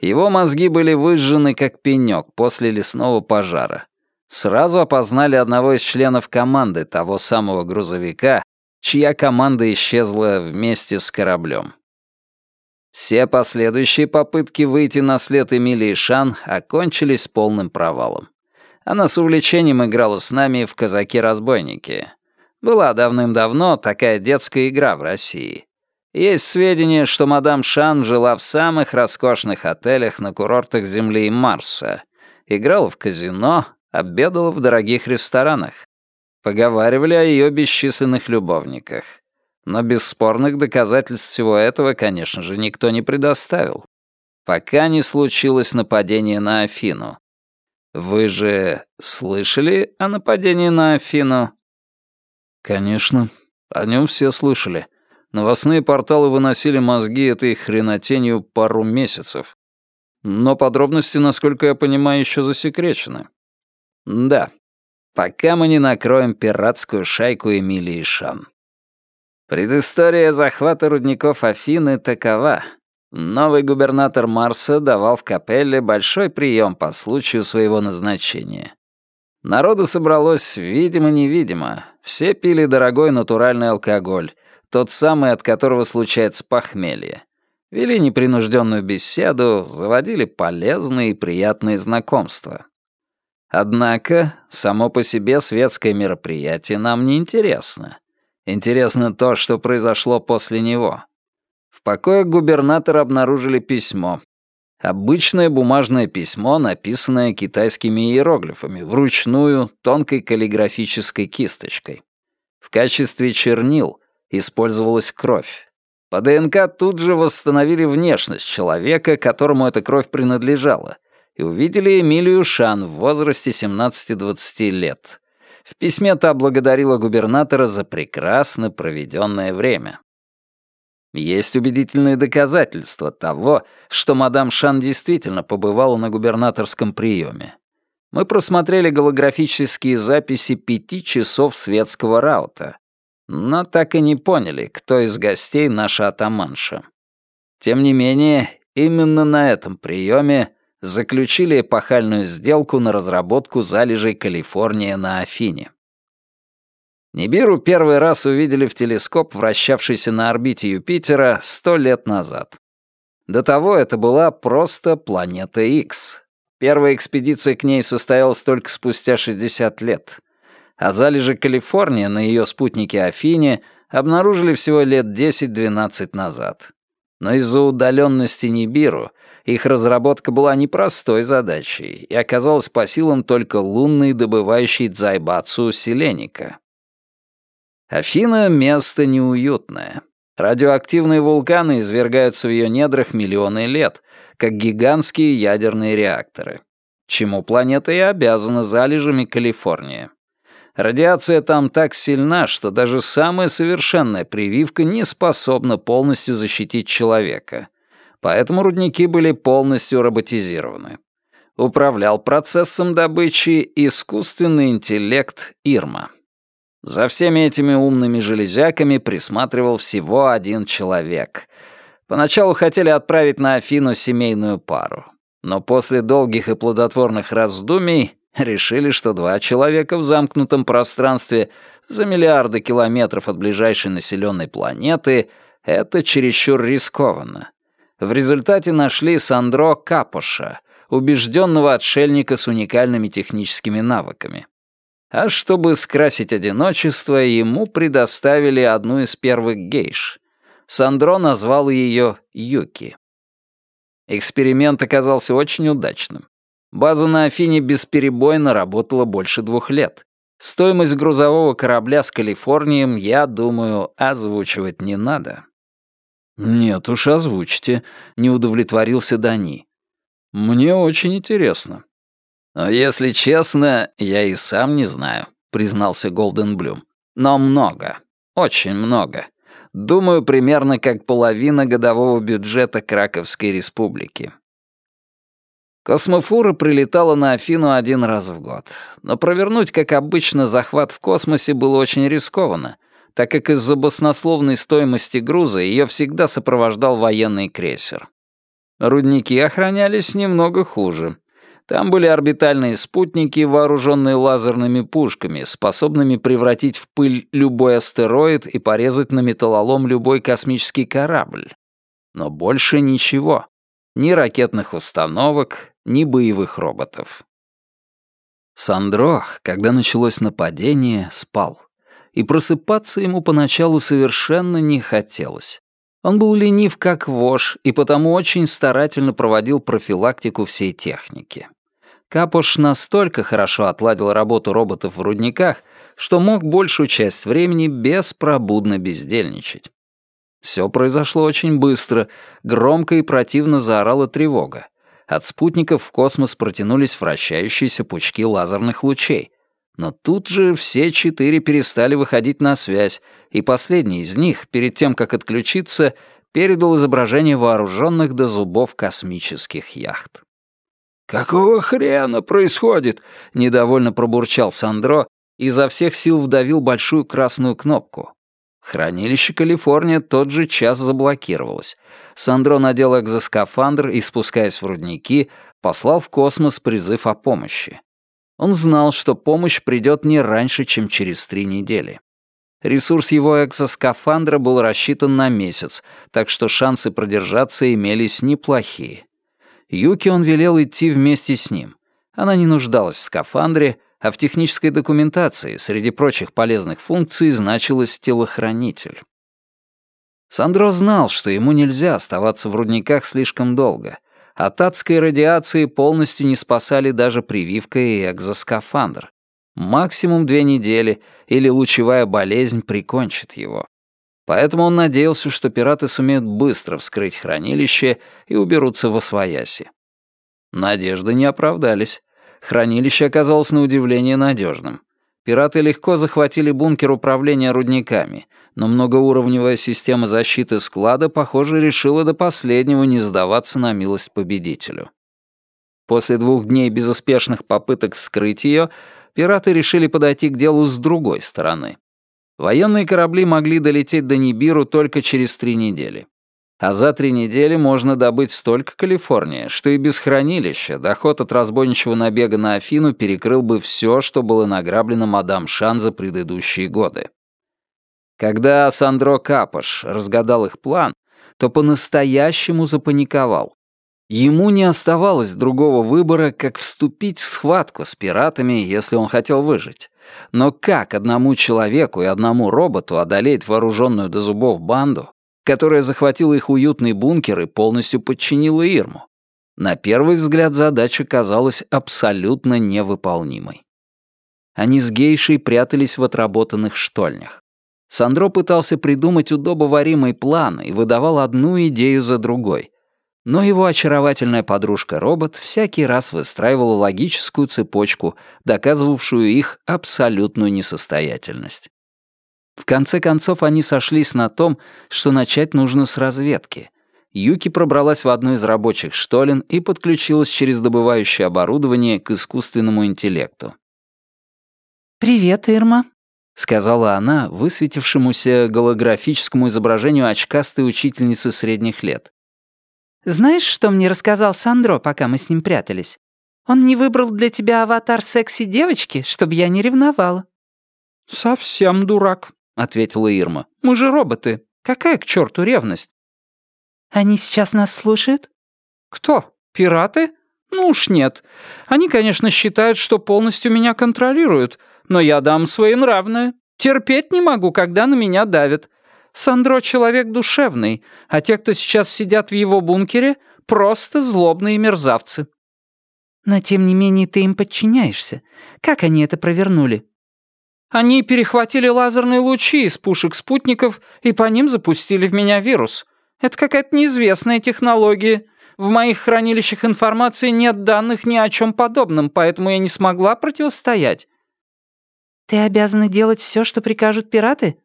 Его мозги были выжжены, как пенек после лесного пожара. Сразу опознали одного из членов команды того самого грузовика, чья команда исчезла вместе с кораблем. Все последующие попытки выйти на след Эмилии Шан окончились полным провалом. Она с увлечением играла с нами в «Казаки-разбойники». Была давным-давно такая детская игра в России. Есть сведения, что мадам Шан жила в самых роскошных отелях на курортах Земли и Марса, играла в казино, обедала в дорогих ресторанах. Поговаривали о ее бесчисленных любовниках. Но бесспорных доказательств всего этого, конечно же, никто не предоставил. Пока не случилось нападение на Афину. Вы же слышали о нападении на Афину? Конечно, о нем все слышали. Новостные порталы выносили мозги этой хренотенью пару месяцев. Но подробности, насколько я понимаю, еще засекречены. Да, пока мы не накроем пиратскую шайку Эмилии Шан. Предыстория захвата рудников Афины такова. Новый губернатор Марса давал в капелле большой прием по случаю своего назначения. Народу собралось видимо-невидимо. Все пили дорогой натуральный алкоголь, тот самый, от которого случается похмелье. Вели непринужденную беседу, заводили полезные и приятные знакомства. Однако, само по себе светское мероприятие нам не интересно. Интересно то, что произошло после него. В покоях губернатора обнаружили письмо. Обычное бумажное письмо, написанное китайскими иероглифами, вручную, тонкой каллиграфической кисточкой. В качестве чернил использовалась кровь. По ДНК тут же восстановили внешность человека, которому эта кровь принадлежала, и увидели Эмилию Шан в возрасте 17-20 лет. В письме та благодарила губернатора за прекрасно проведенное время. Есть убедительные доказательства того, что мадам Шан действительно побывала на губернаторском приеме. Мы просмотрели голографические записи пяти часов светского раута, но так и не поняли, кто из гостей наша атаманша. Тем не менее, именно на этом приеме заключили эпохальную сделку на разработку залежей Калифорния на Афине. Нибиру первый раз увидели в телескоп, вращавшийся на орбите Юпитера, сто лет назад. До того это была просто планета X. Первая экспедиция к ней состоялась только спустя 60 лет. А залежи Калифорния на ее спутнике Афине обнаружили всего лет 10-12 назад. Но из-за удаленности Нибиру их разработка была непростой задачей и оказалась по силам только лунной добывающей дзайбацу Селеника. Афина — место неуютное. Радиоактивные вулканы извергаются в ее недрах миллионы лет, как гигантские ядерные реакторы. Чему планета и обязана залежами Калифорния. Радиация там так сильна, что даже самая совершенная прививка не способна полностью защитить человека поэтому рудники были полностью роботизированы. Управлял процессом добычи искусственный интеллект Ирма. За всеми этими умными железяками присматривал всего один человек. Поначалу хотели отправить на Афину семейную пару, но после долгих и плодотворных раздумий решили, что два человека в замкнутом пространстве за миллиарды километров от ближайшей населенной планеты — это чересчур рискованно. В результате нашли Сандро Капоша, убежденного отшельника с уникальными техническими навыками. А чтобы скрасить одиночество, ему предоставили одну из первых гейш. Сандро назвал ее Юки. Эксперимент оказался очень удачным. База на Афине бесперебойно работала больше двух лет. Стоимость грузового корабля с Калифорнием, я думаю, озвучивать не надо. «Нет уж, озвучьте», — не удовлетворился Дани. «Мне очень интересно». «Но если честно, я и сам не знаю», — признался Голден Блюм. «Но много. Очень много. Думаю, примерно как половина годового бюджета Краковской республики». Космофура прилетала на Афину один раз в год. Но провернуть, как обычно, захват в космосе было очень рискованно, так как из-за баснословной стоимости груза ее всегда сопровождал военный крейсер. Рудники охранялись немного хуже. Там были орбитальные спутники, вооруженные лазерными пушками, способными превратить в пыль любой астероид и порезать на металлолом любой космический корабль. Но больше ничего. Ни ракетных установок, ни боевых роботов. Сандро, когда началось нападение, спал. И просыпаться ему поначалу совершенно не хотелось. Он был ленив как вож и потому очень старательно проводил профилактику всей техники. Капош настолько хорошо отладил работу роботов в рудниках, что мог большую часть времени беспробудно бездельничать. Все произошло очень быстро, громко и противно заорала тревога. От спутников в космос протянулись вращающиеся пучки лазерных лучей. Но тут же все четыре перестали выходить на связь, и последний из них, перед тем, как отключиться, передал изображение вооруженных до зубов космических яхт. «Какого хрена происходит?» — недовольно пробурчал Сандро и изо всех сил вдавил большую красную кнопку. Хранилище Калифорния тот же час заблокировалось. Сандро надел экзоскафандр и, спускаясь в рудники, послал в космос призыв о помощи. Он знал, что помощь придет не раньше, чем через три недели. Ресурс его экзоскафандра был рассчитан на месяц, так что шансы продержаться имелись неплохие. Юки он велел идти вместе с ним. Она не нуждалась в скафандре, а в технической документации среди прочих полезных функций значилось телохранитель. Сандро знал, что ему нельзя оставаться в рудниках слишком долго. От адской радиации полностью не спасали даже прививка и экзоскафандр. Максимум две недели, или лучевая болезнь прикончит его. Поэтому он надеялся, что пираты сумеют быстро вскрыть хранилище и уберутся во свояси. Надежды не оправдались. Хранилище оказалось на удивление надежным. Пираты легко захватили бункер управления рудниками, но многоуровневая система защиты склада, похоже, решила до последнего не сдаваться на милость победителю. После двух дней безуспешных попыток вскрыть ее, пираты решили подойти к делу с другой стороны. Военные корабли могли долететь до Нибиру только через три недели. А за три недели можно добыть столько Калифорнии, что и без хранилища доход от разбойничего набега на Афину перекрыл бы все, что было награблено мадам Шан за предыдущие годы. Когда Сандро Капош разгадал их план, то по-настоящему запаниковал. Ему не оставалось другого выбора, как вступить в схватку с пиратами, если он хотел выжить. Но как одному человеку и одному роботу одолеть вооруженную до зубов банду, которая захватила их уютный бункер и полностью подчинила Ирму? На первый взгляд задача казалась абсолютно невыполнимой. Они с гейшей прятались в отработанных штольнях. Сандро пытался придумать удобоваримый план и выдавал одну идею за другой. Но его очаровательная подружка-робот всякий раз выстраивала логическую цепочку, доказывавшую их абсолютную несостоятельность. В конце концов, они сошлись на том, что начать нужно с разведки. Юки пробралась в одну из рабочих штолен и подключилась через добывающее оборудование к искусственному интеллекту. «Привет, Ирма», — сказала она высветившемуся голографическому изображению очкастой учительницы средних лет. Знаешь, что мне рассказал Сандро, пока мы с ним прятались? Он не выбрал для тебя аватар секси-девочки, чтобы я не ревновала». «Совсем дурак», — ответила Ирма. «Мы же роботы. Какая к черту ревность?» «Они сейчас нас слушают?» «Кто? Пираты? Ну уж нет. Они, конечно, считают, что полностью меня контролируют, но я дам своенравное. Терпеть не могу, когда на меня давят. Сандро человек душевный, а те, кто сейчас сидят в его бункере, просто злобные мерзавцы». «Но тем не менее ты им подчиняешься. Как они это провернули?» «Они перехватили лазерные лучи из пушек спутников и по ним запустили в меня вирус. Это какая-то неизвестная технология. В моих хранилищах информации нет данных ни о чем подобном, поэтому я не смогла противостоять». «Ты обязана делать все, что прикажут пираты?»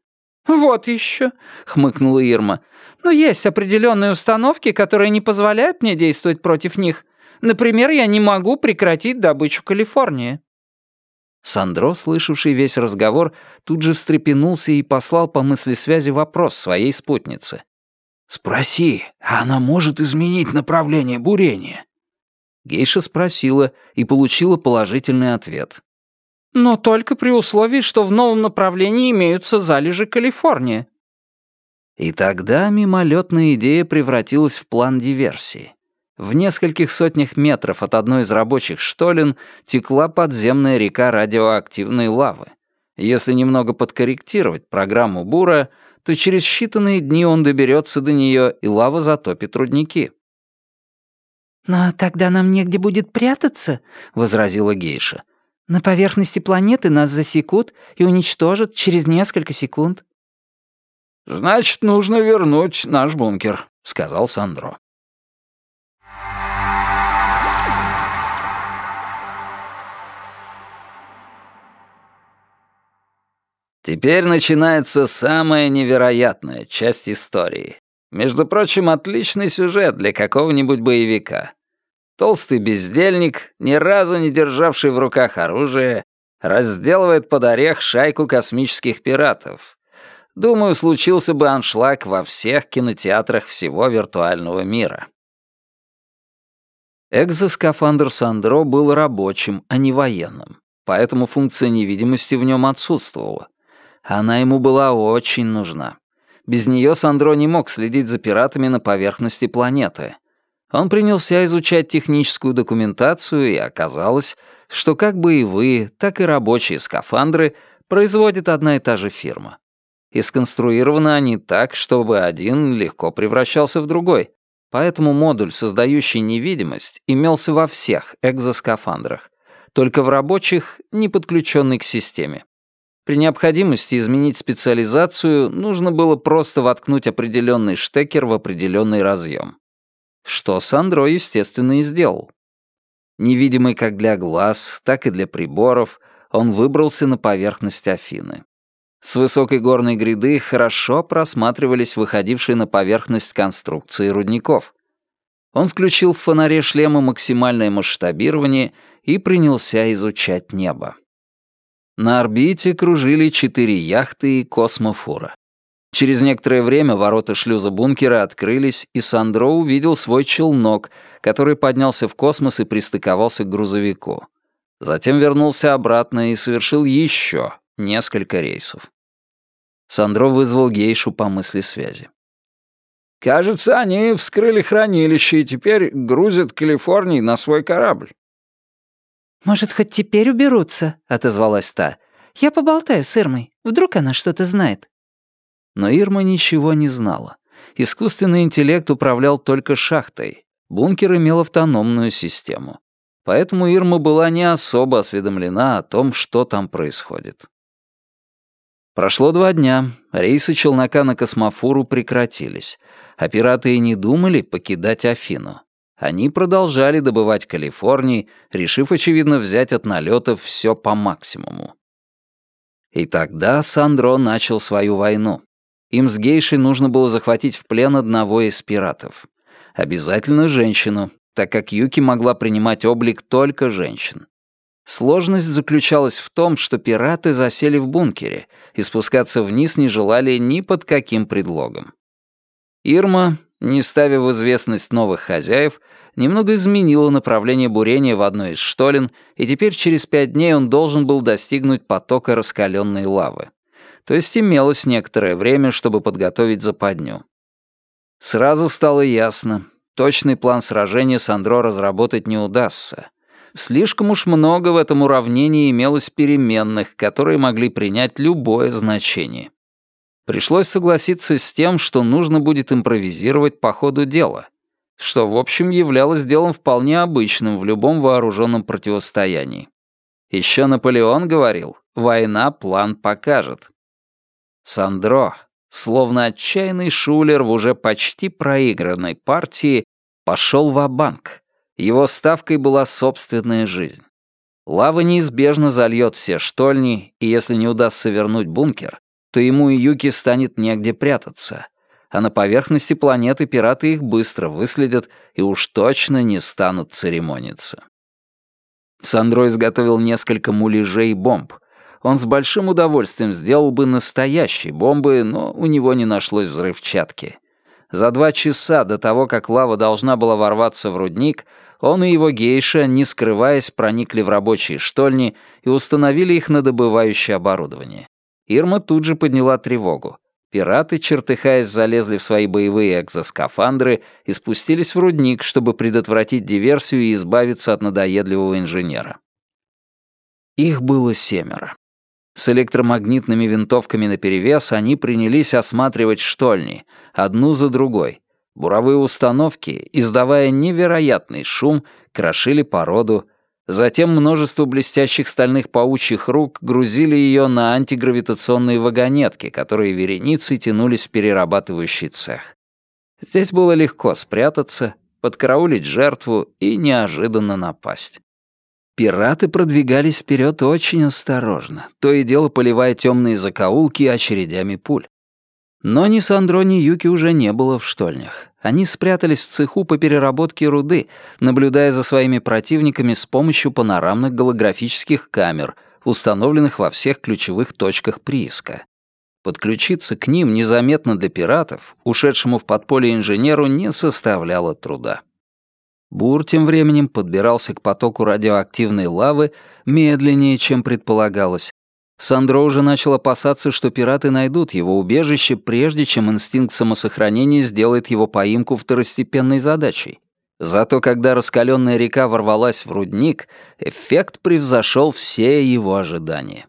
«Вот еще», — хмыкнула Ирма. «Но есть определенные установки, которые не позволяют мне действовать против них. Например, я не могу прекратить добычу Калифорнии». Сандро, слышавший весь разговор, тут же встрепенулся и послал по мысли связи вопрос своей спутнице. «Спроси, а она может изменить направление бурения?» Гейша спросила и получила положительный ответ. «Но только при условии, что в новом направлении имеются залежи Калифорнии». И тогда мимолетная идея превратилась в план диверсии. В нескольких сотнях метров от одной из рабочих штолен текла подземная река радиоактивной лавы. Если немного подкорректировать программу Бура, то через считанные дни он доберется до нее, и лава затопит рудники. «Но тогда нам негде будет прятаться», — возразила Гейша. «На поверхности планеты нас засекут и уничтожат через несколько секунд». «Значит, нужно вернуть наш бункер», — сказал Сандро. Теперь начинается самая невероятная часть истории. Между прочим, отличный сюжет для какого-нибудь боевика. Толстый бездельник, ни разу не державший в руках оружие, разделывает под орех шайку космических пиратов. Думаю, случился бы аншлаг во всех кинотеатрах всего виртуального мира. Экзоскафандр Сандро был рабочим, а не военным, поэтому функция невидимости в нем отсутствовала. Она ему была очень нужна. Без нее Сандро не мог следить за пиратами на поверхности планеты. Он принялся изучать техническую документацию, и оказалось, что как боевые, так и рабочие скафандры производит одна и та же фирма. И сконструированы они так, чтобы один легко превращался в другой. Поэтому модуль, создающий невидимость, имелся во всех экзоскафандрах, только в рабочих, не подключенный к системе. При необходимости изменить специализацию нужно было просто воткнуть определенный штекер в определенный разъем. Что Сандро, естественно, и сделал. Невидимый как для глаз, так и для приборов, он выбрался на поверхность Афины. С высокой горной гряды хорошо просматривались выходившие на поверхность конструкции рудников. Он включил в фонаре шлема максимальное масштабирование и принялся изучать небо. На орбите кружили четыре яхты и космофура. Через некоторое время ворота шлюза бункера открылись, и Сандро увидел свой челнок, который поднялся в космос и пристыковался к грузовику. Затем вернулся обратно и совершил еще несколько рейсов. Сандро вызвал гейшу по мысли связи. «Кажется, они вскрыли хранилище и теперь грузят Калифорнии на свой корабль. «Может, хоть теперь уберутся?» — отозвалась та. «Я поболтаю с Ирмой. Вдруг она что-то знает». Но Ирма ничего не знала. Искусственный интеллект управлял только шахтой. Бункер имел автономную систему. Поэтому Ирма была не особо осведомлена о том, что там происходит. Прошло два дня, рейсы челнока на космофуру прекратились, а пираты и не думали покидать Афину. Они продолжали добывать Калифорнии, решив, очевидно, взять от налетов все по максимуму. И тогда Сандро начал свою войну. Им с гейшей нужно было захватить в плен одного из пиратов. Обязательно женщину, так как Юки могла принимать облик только женщин. Сложность заключалась в том, что пираты засели в бункере и спускаться вниз не желали ни под каким предлогом. Ирма, не ставя в известность новых хозяев, немного изменила направление бурения в одной из штолен, и теперь через пять дней он должен был достигнуть потока раскаленной лавы. То есть имелось некоторое время, чтобы подготовить западню. Сразу стало ясно, точный план сражения Сандро разработать не удастся. Слишком уж много в этом уравнении имелось переменных, которые могли принять любое значение. Пришлось согласиться с тем, что нужно будет импровизировать по ходу дела, что, в общем, являлось делом вполне обычным в любом вооруженном противостоянии. Еще Наполеон говорил, война план покажет. Сандро, словно отчаянный шулер в уже почти проигранной партии, пошел в банк Его ставкой была собственная жизнь. Лава неизбежно зальет все штольни, и если не удастся вернуть бункер, то ему и Юки станет негде прятаться. А на поверхности планеты пираты их быстро выследят и уж точно не станут церемониться. Сандро изготовил несколько муляжей бомб. Он с большим удовольствием сделал бы настоящие бомбы, но у него не нашлось взрывчатки. За два часа до того, как лава должна была ворваться в рудник, он и его гейша, не скрываясь, проникли в рабочие штольни и установили их на добывающее оборудование. Ирма тут же подняла тревогу. Пираты, чертыхаясь, залезли в свои боевые экзоскафандры и спустились в рудник, чтобы предотвратить диверсию и избавиться от надоедливого инженера. Их было семеро. С электромагнитными винтовками наперевес они принялись осматривать штольни, одну за другой. Буровые установки, издавая невероятный шум, крошили породу, Затем множество блестящих стальных паучьих рук грузили ее на антигравитационные вагонетки, которые вереницей тянулись в перерабатывающий цех. Здесь было легко спрятаться, подкараулить жертву и неожиданно напасть. Пираты продвигались вперед очень осторожно, то и дело поливая темные закоулки очередями пуль. Но ни Сандро, ни Юки уже не было в штольнях. Они спрятались в цеху по переработке руды, наблюдая за своими противниками с помощью панорамных голографических камер, установленных во всех ключевых точках прииска. Подключиться к ним незаметно для пиратов, ушедшему в подполье инженеру, не составляло труда. Бур тем временем подбирался к потоку радиоактивной лавы медленнее, чем предполагалось, Сандро уже начал опасаться, что пираты найдут его убежище, прежде чем инстинкт самосохранения сделает его поимку второстепенной задачей. Зато когда раскаленная река ворвалась в рудник, эффект превзошел все его ожидания.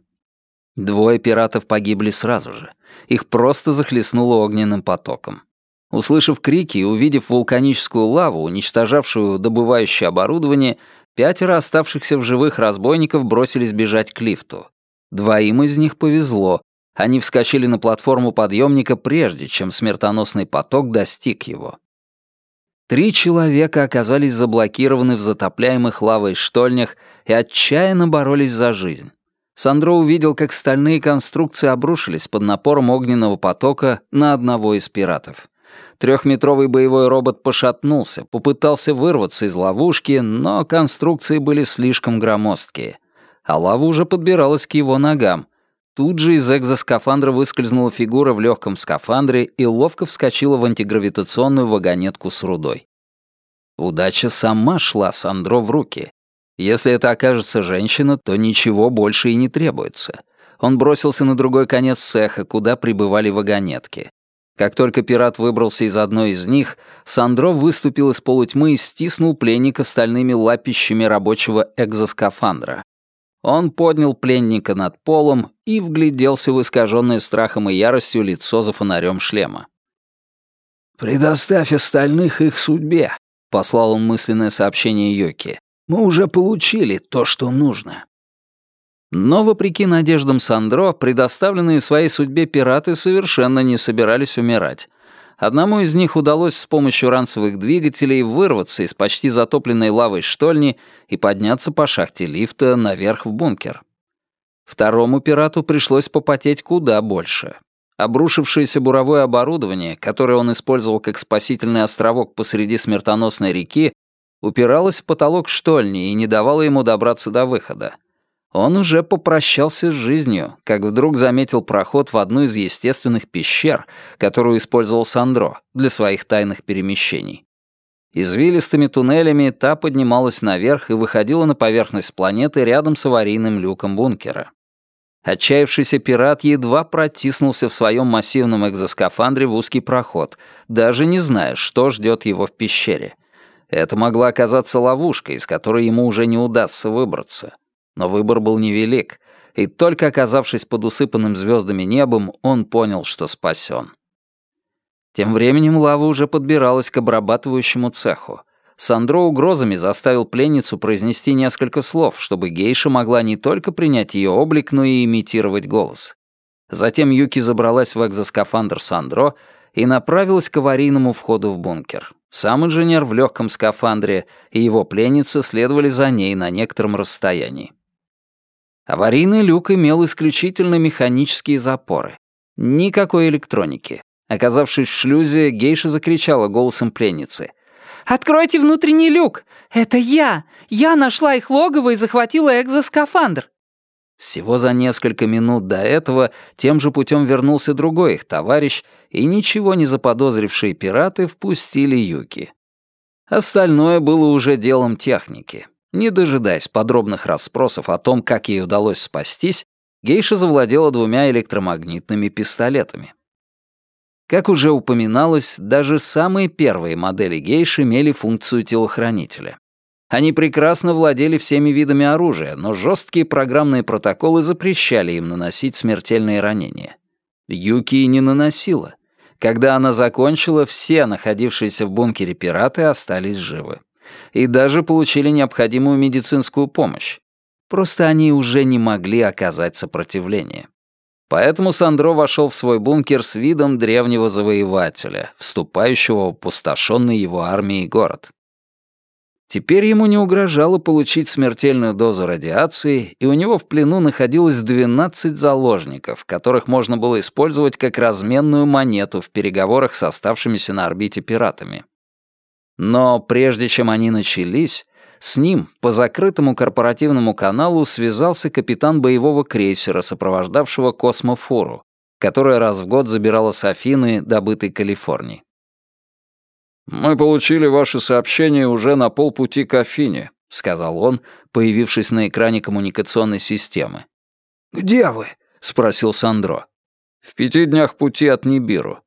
Двое пиратов погибли сразу же. Их просто захлестнуло огненным потоком. Услышав крики и увидев вулканическую лаву, уничтожавшую добывающее оборудование, пятеро оставшихся в живых разбойников бросились бежать к лифту. Двоим из них повезло. Они вскочили на платформу подъемника прежде, чем смертоносный поток достиг его. Три человека оказались заблокированы в затопляемых лавой штольнях и отчаянно боролись за жизнь. Сандро увидел, как стальные конструкции обрушились под напором огненного потока на одного из пиратов. Трехметровый боевой робот пошатнулся, попытался вырваться из ловушки, но конструкции были слишком громоздкие — а лава уже подбиралась к его ногам. Тут же из экзоскафандра выскользнула фигура в легком скафандре и ловко вскочила в антигравитационную вагонетку с рудой. Удача сама шла Сандро в руки. Если это окажется женщина, то ничего больше и не требуется. Он бросился на другой конец цеха, куда прибывали вагонетки. Как только пират выбрался из одной из них, Сандро выступил из полутьмы и стиснул пленника стальными лапищами рабочего экзоскафандра. Он поднял пленника над полом и вгляделся в искаженное страхом и яростью лицо за фонарем шлема. «Предоставь остальных их судьбе», — послал он мысленное сообщение Йоки. «Мы уже получили то, что нужно». Но, вопреки надеждам Сандро, предоставленные своей судьбе пираты совершенно не собирались умирать. Одному из них удалось с помощью ранцевых двигателей вырваться из почти затопленной лавой штольни и подняться по шахте лифта наверх в бункер. Второму пирату пришлось попотеть куда больше. Обрушившееся буровое оборудование, которое он использовал как спасительный островок посреди смертоносной реки, упиралось в потолок штольни и не давало ему добраться до выхода. Он уже попрощался с жизнью, как вдруг заметил проход в одну из естественных пещер, которую использовал Сандро для своих тайных перемещений. Извилистыми туннелями та поднималась наверх и выходила на поверхность планеты рядом с аварийным люком бункера. Отчаявшийся пират едва протиснулся в своем массивном экзоскафандре в узкий проход, даже не зная, что ждет его в пещере. Это могла оказаться ловушкой, из которой ему уже не удастся выбраться. Но выбор был невелик, и только оказавшись под усыпанным звездами небом, он понял, что спасен. Тем временем лава уже подбиралась к обрабатывающему цеху. Сандро угрозами заставил пленницу произнести несколько слов, чтобы гейша могла не только принять ее облик, но и имитировать голос. Затем Юки забралась в экзоскафандр Сандро и направилась к аварийному входу в бункер. Сам инженер в легком скафандре и его пленница следовали за ней на некотором расстоянии. Аварийный люк имел исключительно механические запоры. Никакой электроники. Оказавшись в шлюзе, гейша закричала голосом пленницы. Откройте внутренний люк! Это я! Я нашла их логово и захватила экзоскафандр!» Всего за несколько минут до этого тем же путем вернулся другой их товарищ, и ничего не заподозрившие пираты впустили Юки. Остальное было уже делом техники. Не дожидаясь подробных расспросов о том, как ей удалось спастись, гейша завладела двумя электромагнитными пистолетами. Как уже упоминалось, даже самые первые модели гейш имели функцию телохранителя. Они прекрасно владели всеми видами оружия, но жесткие программные протоколы запрещали им наносить смертельные ранения. Юки и не наносила. Когда она закончила, все находившиеся в бункере пираты остались живы. И даже получили необходимую медицинскую помощь. Просто они уже не могли оказать сопротивление. Поэтому Сандро вошел в свой бункер с видом древнего завоевателя, вступающего в опустошенный его армией город. Теперь ему не угрожало получить смертельную дозу радиации, и у него в плену находилось 12 заложников, которых можно было использовать как разменную монету в переговорах с оставшимися на орбите пиратами. Но прежде чем они начались, с ним по закрытому корпоративному каналу связался капитан боевого крейсера, сопровождавшего космофору, которая раз в год забирала с Афины, добытой Калифорнии. «Мы получили ваше сообщение уже на полпути к Афине», — сказал он, появившись на экране коммуникационной системы. «Где вы?» — спросил Сандро. «В пяти днях пути от Нибиру».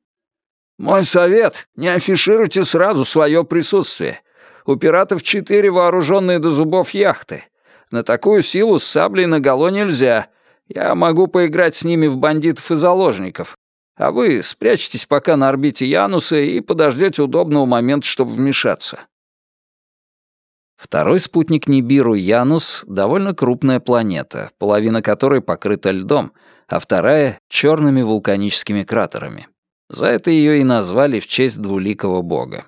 «Мой совет — не афишируйте сразу свое присутствие. У пиратов четыре вооруженные до зубов яхты. На такую силу с саблей наголо нельзя. Я могу поиграть с ними в бандитов и заложников, а вы спрячьтесь пока на орбите Януса и подождете удобного момента, чтобы вмешаться». Второй спутник Нибиру Янус — довольно крупная планета, половина которой покрыта льдом, а вторая — черными вулканическими кратерами. За это ее и назвали в честь двуликого бога.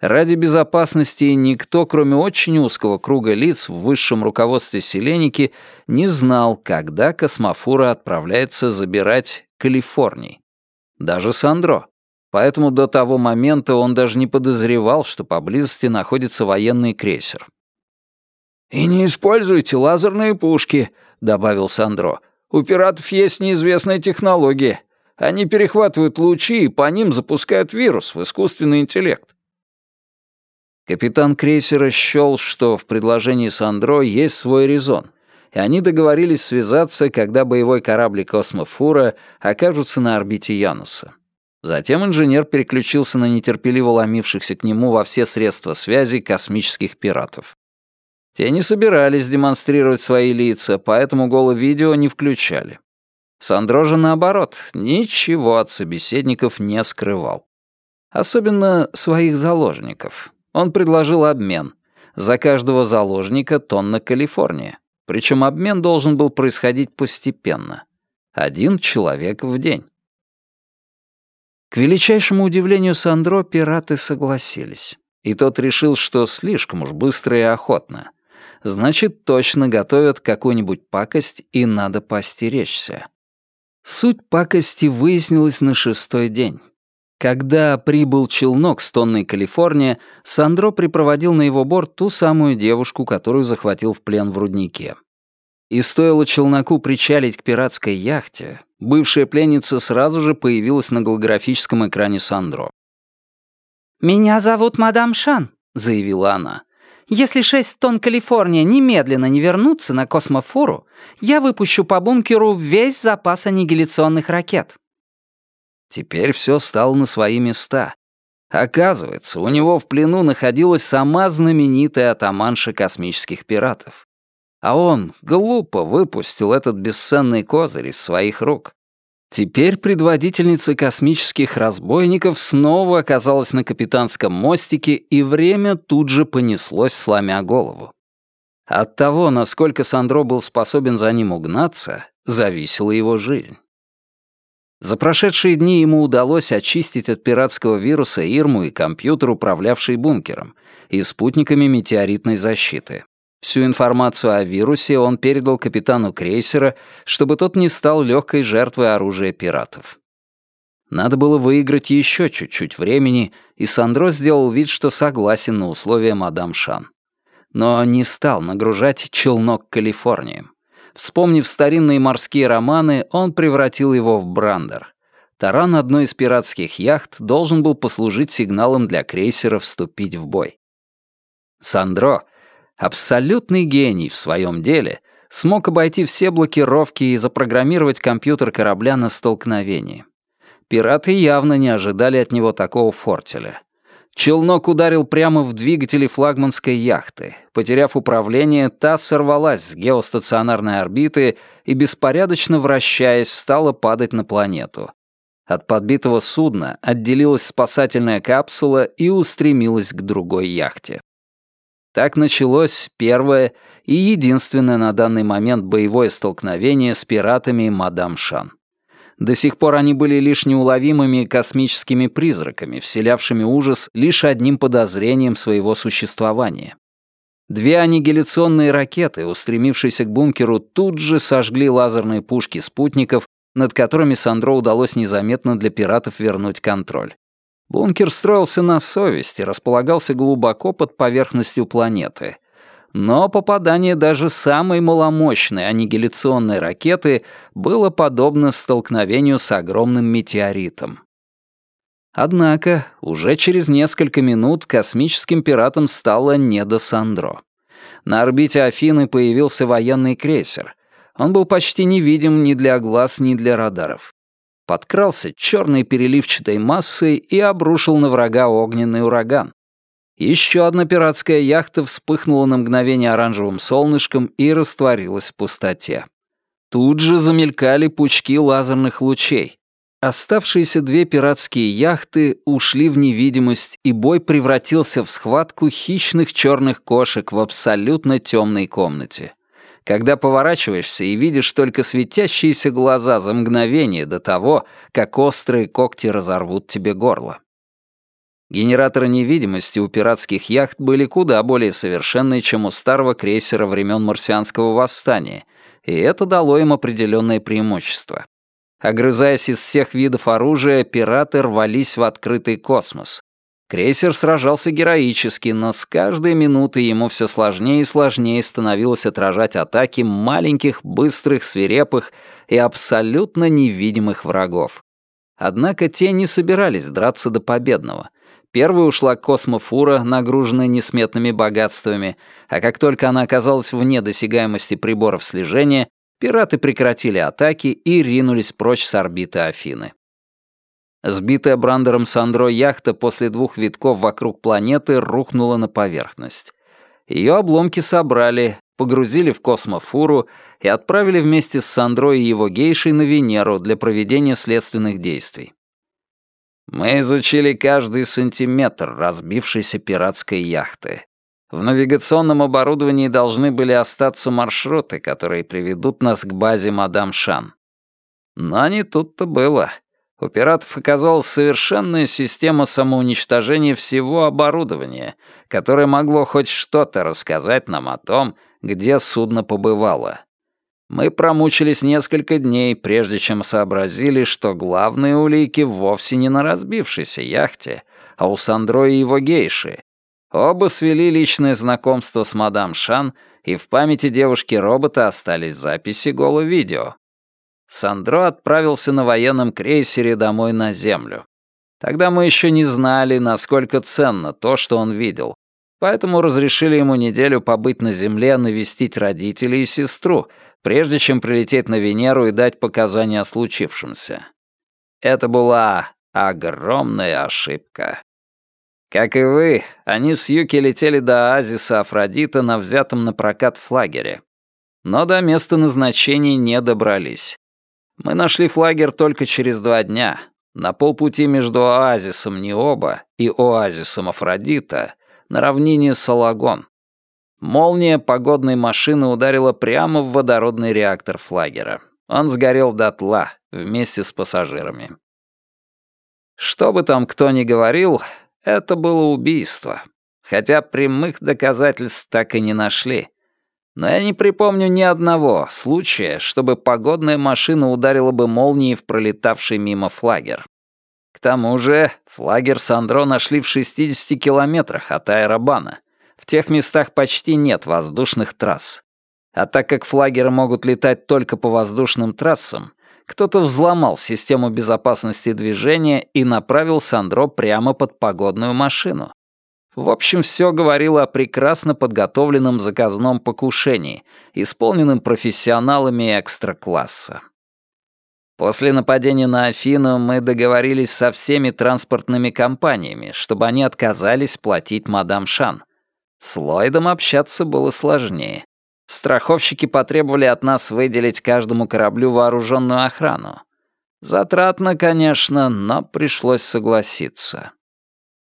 Ради безопасности никто, кроме очень узкого круга лиц в высшем руководстве Селеники, не знал, когда космофура отправляется забирать Калифорний. Даже Сандро. Поэтому до того момента он даже не подозревал, что поблизости находится военный крейсер. «И не используйте лазерные пушки», — добавил Сандро. «У пиратов есть неизвестная технология. Они перехватывают лучи и по ним запускают вирус в искусственный интеллект». Капитан крейсера счел, что в предложении Сандро есть свой резон, и они договорились связаться, когда боевой корабль «Космофура» окажутся на орбите Януса. Затем инженер переключился на нетерпеливо ломившихся к нему во все средства связи космических пиратов. Те не собирались демонстрировать свои лица, поэтому голо-видео не включали. Сандро же, наоборот, ничего от собеседников не скрывал. Особенно своих заложников. Он предложил обмен. За каждого заложника тонна Калифорния. Причем обмен должен был происходить постепенно. Один человек в день. К величайшему удивлению Сандро пираты согласились. И тот решил, что слишком уж быстро и охотно. Значит, точно готовят какую-нибудь пакость, и надо постеречься. Суть пакости выяснилась на шестой день. Когда прибыл челнок с тонной Калифорния, Сандро припроводил на его борт ту самую девушку, которую захватил в плен в руднике. И стоило челноку причалить к пиратской яхте, бывшая пленница сразу же появилась на голографическом экране Сандро. «Меня зовут мадам Шан», — заявила она. «Если шесть тонн Калифорния немедленно не вернутся на космофору, я выпущу по бункеру весь запас аннигиляционных ракет». Теперь все стало на свои места. Оказывается, у него в плену находилась сама знаменитая атаманша космических пиратов. А он глупо выпустил этот бесценный козырь из своих рук. Теперь предводительница космических разбойников снова оказалась на капитанском мостике, и время тут же понеслось, сломя голову. От того, насколько Сандро был способен за ним угнаться, зависела его жизнь. За прошедшие дни ему удалось очистить от пиратского вируса Ирму и компьютер, управлявший бункером, и спутниками метеоритной защиты. Всю информацию о вирусе он передал капитану крейсера, чтобы тот не стал легкой жертвой оружия пиратов. Надо было выиграть еще чуть-чуть времени, и Сандро сделал вид, что согласен на условия мадам Шан. Но не стал нагружать челнок Калифорнием. Вспомнив старинные морские романы, он превратил его в брандер. Таран одной из пиратских яхт должен был послужить сигналом для крейсера вступить в бой. Сандро, абсолютный гений в своем деле, смог обойти все блокировки и запрограммировать компьютер корабля на столкновение. Пираты явно не ожидали от него такого фортеля. Челнок ударил прямо в двигатели флагманской яхты. Потеряв управление, та сорвалась с геостационарной орбиты и, беспорядочно вращаясь, стала падать на планету. От подбитого судна отделилась спасательная капсула и устремилась к другой яхте. Так началось первое и единственное на данный момент боевое столкновение с пиратами Мадам Шан. До сих пор они были лишь неуловимыми космическими призраками, вселявшими ужас лишь одним подозрением своего существования. Две аннигиляционные ракеты, устремившиеся к бункеру, тут же сожгли лазерные пушки спутников, над которыми Сандро удалось незаметно для пиратов вернуть контроль. Бункер строился на совести, располагался глубоко под поверхностью планеты. Но попадание даже самой маломощной аннигиляционной ракеты было подобно столкновению с огромным метеоритом. Однако уже через несколько минут космическим пиратам стало не до Сандро. На орбите Афины появился военный крейсер. Он был почти невидим ни для глаз, ни для радаров подкрался черной переливчатой массой и обрушил на врага огненный ураган. Еще одна пиратская яхта вспыхнула на мгновение оранжевым солнышком и растворилась в пустоте. Тут же замелькали пучки лазерных лучей. Оставшиеся две пиратские яхты ушли в невидимость, и бой превратился в схватку хищных черных кошек в абсолютно темной комнате когда поворачиваешься и видишь только светящиеся глаза за мгновение до того, как острые когти разорвут тебе горло. Генераторы невидимости у пиратских яхт были куда более совершенны, чем у старого крейсера времен марсианского восстания, и это дало им определенное преимущество. Огрызаясь из всех видов оружия, пираты рвались в открытый космос, Крейсер сражался героически, но с каждой минутой ему все сложнее и сложнее становилось отражать атаки маленьких, быстрых, свирепых и абсолютно невидимых врагов. Однако те не собирались драться до победного. Первой ушла космофура, нагруженная несметными богатствами, а как только она оказалась вне досягаемости приборов слежения, пираты прекратили атаки и ринулись прочь с орбиты Афины. Сбитая Брандером Сандро яхта после двух витков вокруг планеты рухнула на поверхность. Ее обломки собрали, погрузили в космофуру и отправили вместе с Сандро и его гейшей на Венеру для проведения следственных действий. Мы изучили каждый сантиметр разбившейся пиратской яхты. В навигационном оборудовании должны были остаться маршруты, которые приведут нас к базе Мадам Шан. Но не тут-то было. У пиратов оказалась совершенная система самоуничтожения всего оборудования, которое могло хоть что-то рассказать нам о том, где судно побывало. Мы промучились несколько дней, прежде чем сообразили, что главные улики вовсе не на разбившейся яхте, а у Сандро и его гейши. Оба свели личное знакомство с мадам Шан, и в памяти девушки-робота остались записи голо-видео. Сандро отправился на военном крейсере домой на Землю. Тогда мы еще не знали, насколько ценно то, что он видел. Поэтому разрешили ему неделю побыть на Земле, навестить родителей и сестру, прежде чем прилететь на Венеру и дать показания о случившемся. Это была огромная ошибка. Как и вы, они с Юки летели до оазиса Афродита на взятом на прокат флагере. Но до места назначения не добрались. Мы нашли флагер только через два дня. На полпути между оазисом Необа и оазисом Афродита на равнине Салагон. Молния погодной машины ударила прямо в водородный реактор флагера. Он сгорел дотла вместе с пассажирами. Что бы там кто ни говорил, это было убийство. Хотя прямых доказательств так и не нашли но я не припомню ни одного случая, чтобы погодная машина ударила бы молнией в пролетавший мимо флагер. К тому же флагер Сандро нашли в 60 километрах от Аэробана. В тех местах почти нет воздушных трасс. А так как флагеры могут летать только по воздушным трассам, кто-то взломал систему безопасности движения и направил Сандро прямо под погодную машину. В общем, все говорило о прекрасно подготовленном заказном покушении, исполненном профессионалами экстра-класса. После нападения на Афину мы договорились со всеми транспортными компаниями, чтобы они отказались платить мадам Шан. С Ллойдом общаться было сложнее. Страховщики потребовали от нас выделить каждому кораблю вооруженную охрану. Затратно, конечно, но пришлось согласиться.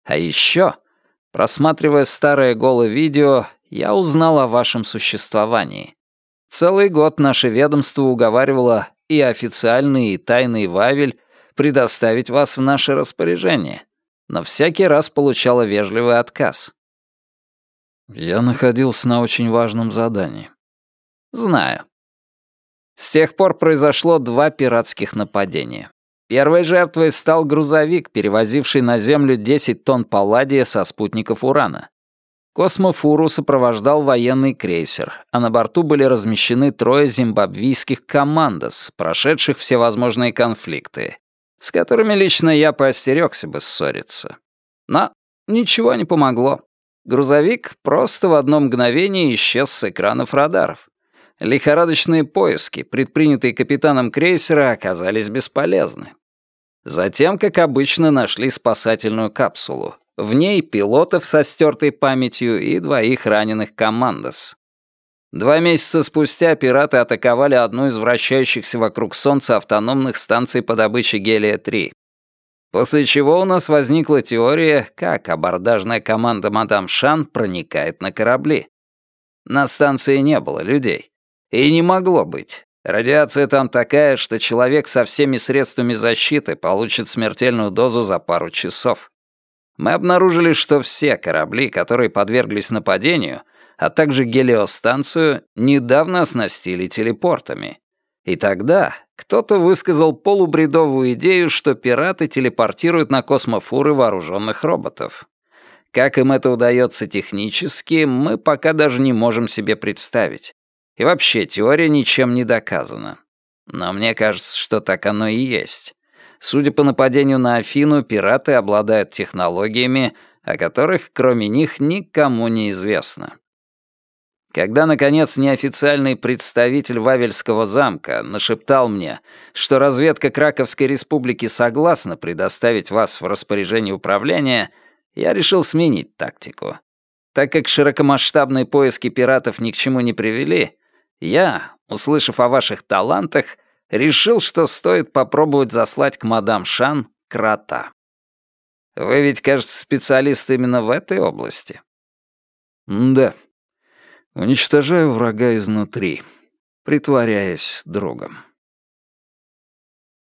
А еще, просматривая старое голое видео, я узнал о вашем существовании. Целый год наше ведомство уговаривало и официальный, и тайный Вавель предоставить вас в наше распоряжение, но всякий раз получала вежливый отказ. Я находился на очень важном задании. Знаю. С тех пор произошло два пиратских нападения. Первой жертвой стал грузовик, перевозивший на Землю 10 тонн палладия со спутников Урана. Космофуру сопровождал военный крейсер, а на борту были размещены трое зимбабвийских командос, прошедших всевозможные конфликты, с которыми лично я поостерегся бы ссориться. Но ничего не помогло. Грузовик просто в одно мгновение исчез с экранов радаров. Лихорадочные поиски, предпринятые капитаном крейсера, оказались бесполезны. Затем, как обычно, нашли спасательную капсулу. В ней пилотов со стертой памятью и двоих раненых командос. Два месяца спустя пираты атаковали одну из вращающихся вокруг Солнца автономных станций по добыче гелия-3. После чего у нас возникла теория, как абордажная команда мадам Шан проникает на корабли. На станции не было людей. И не могло быть. Радиация там такая, что человек со всеми средствами защиты получит смертельную дозу за пару часов. Мы обнаружили, что все корабли, которые подверглись нападению, а также гелиостанцию, недавно оснастили телепортами. И тогда кто-то высказал полубредовую идею, что пираты телепортируют на космофуры вооруженных роботов. Как им это удается технически, мы пока даже не можем себе представить. И вообще, теория ничем не доказана. Но мне кажется, что так оно и есть. Судя по нападению на Афину, пираты обладают технологиями, о которых, кроме них, никому не известно. Когда, наконец, неофициальный представитель Вавельского замка нашептал мне, что разведка Краковской республики согласна предоставить вас в распоряжение управления, я решил сменить тактику. Так как широкомасштабные поиски пиратов ни к чему не привели, я, услышав о ваших талантах, решил, что стоит попробовать заслать к мадам Шан крота. Вы ведь, кажется, специалист именно в этой области. Да. Уничтожаю врага изнутри, притворяясь другом.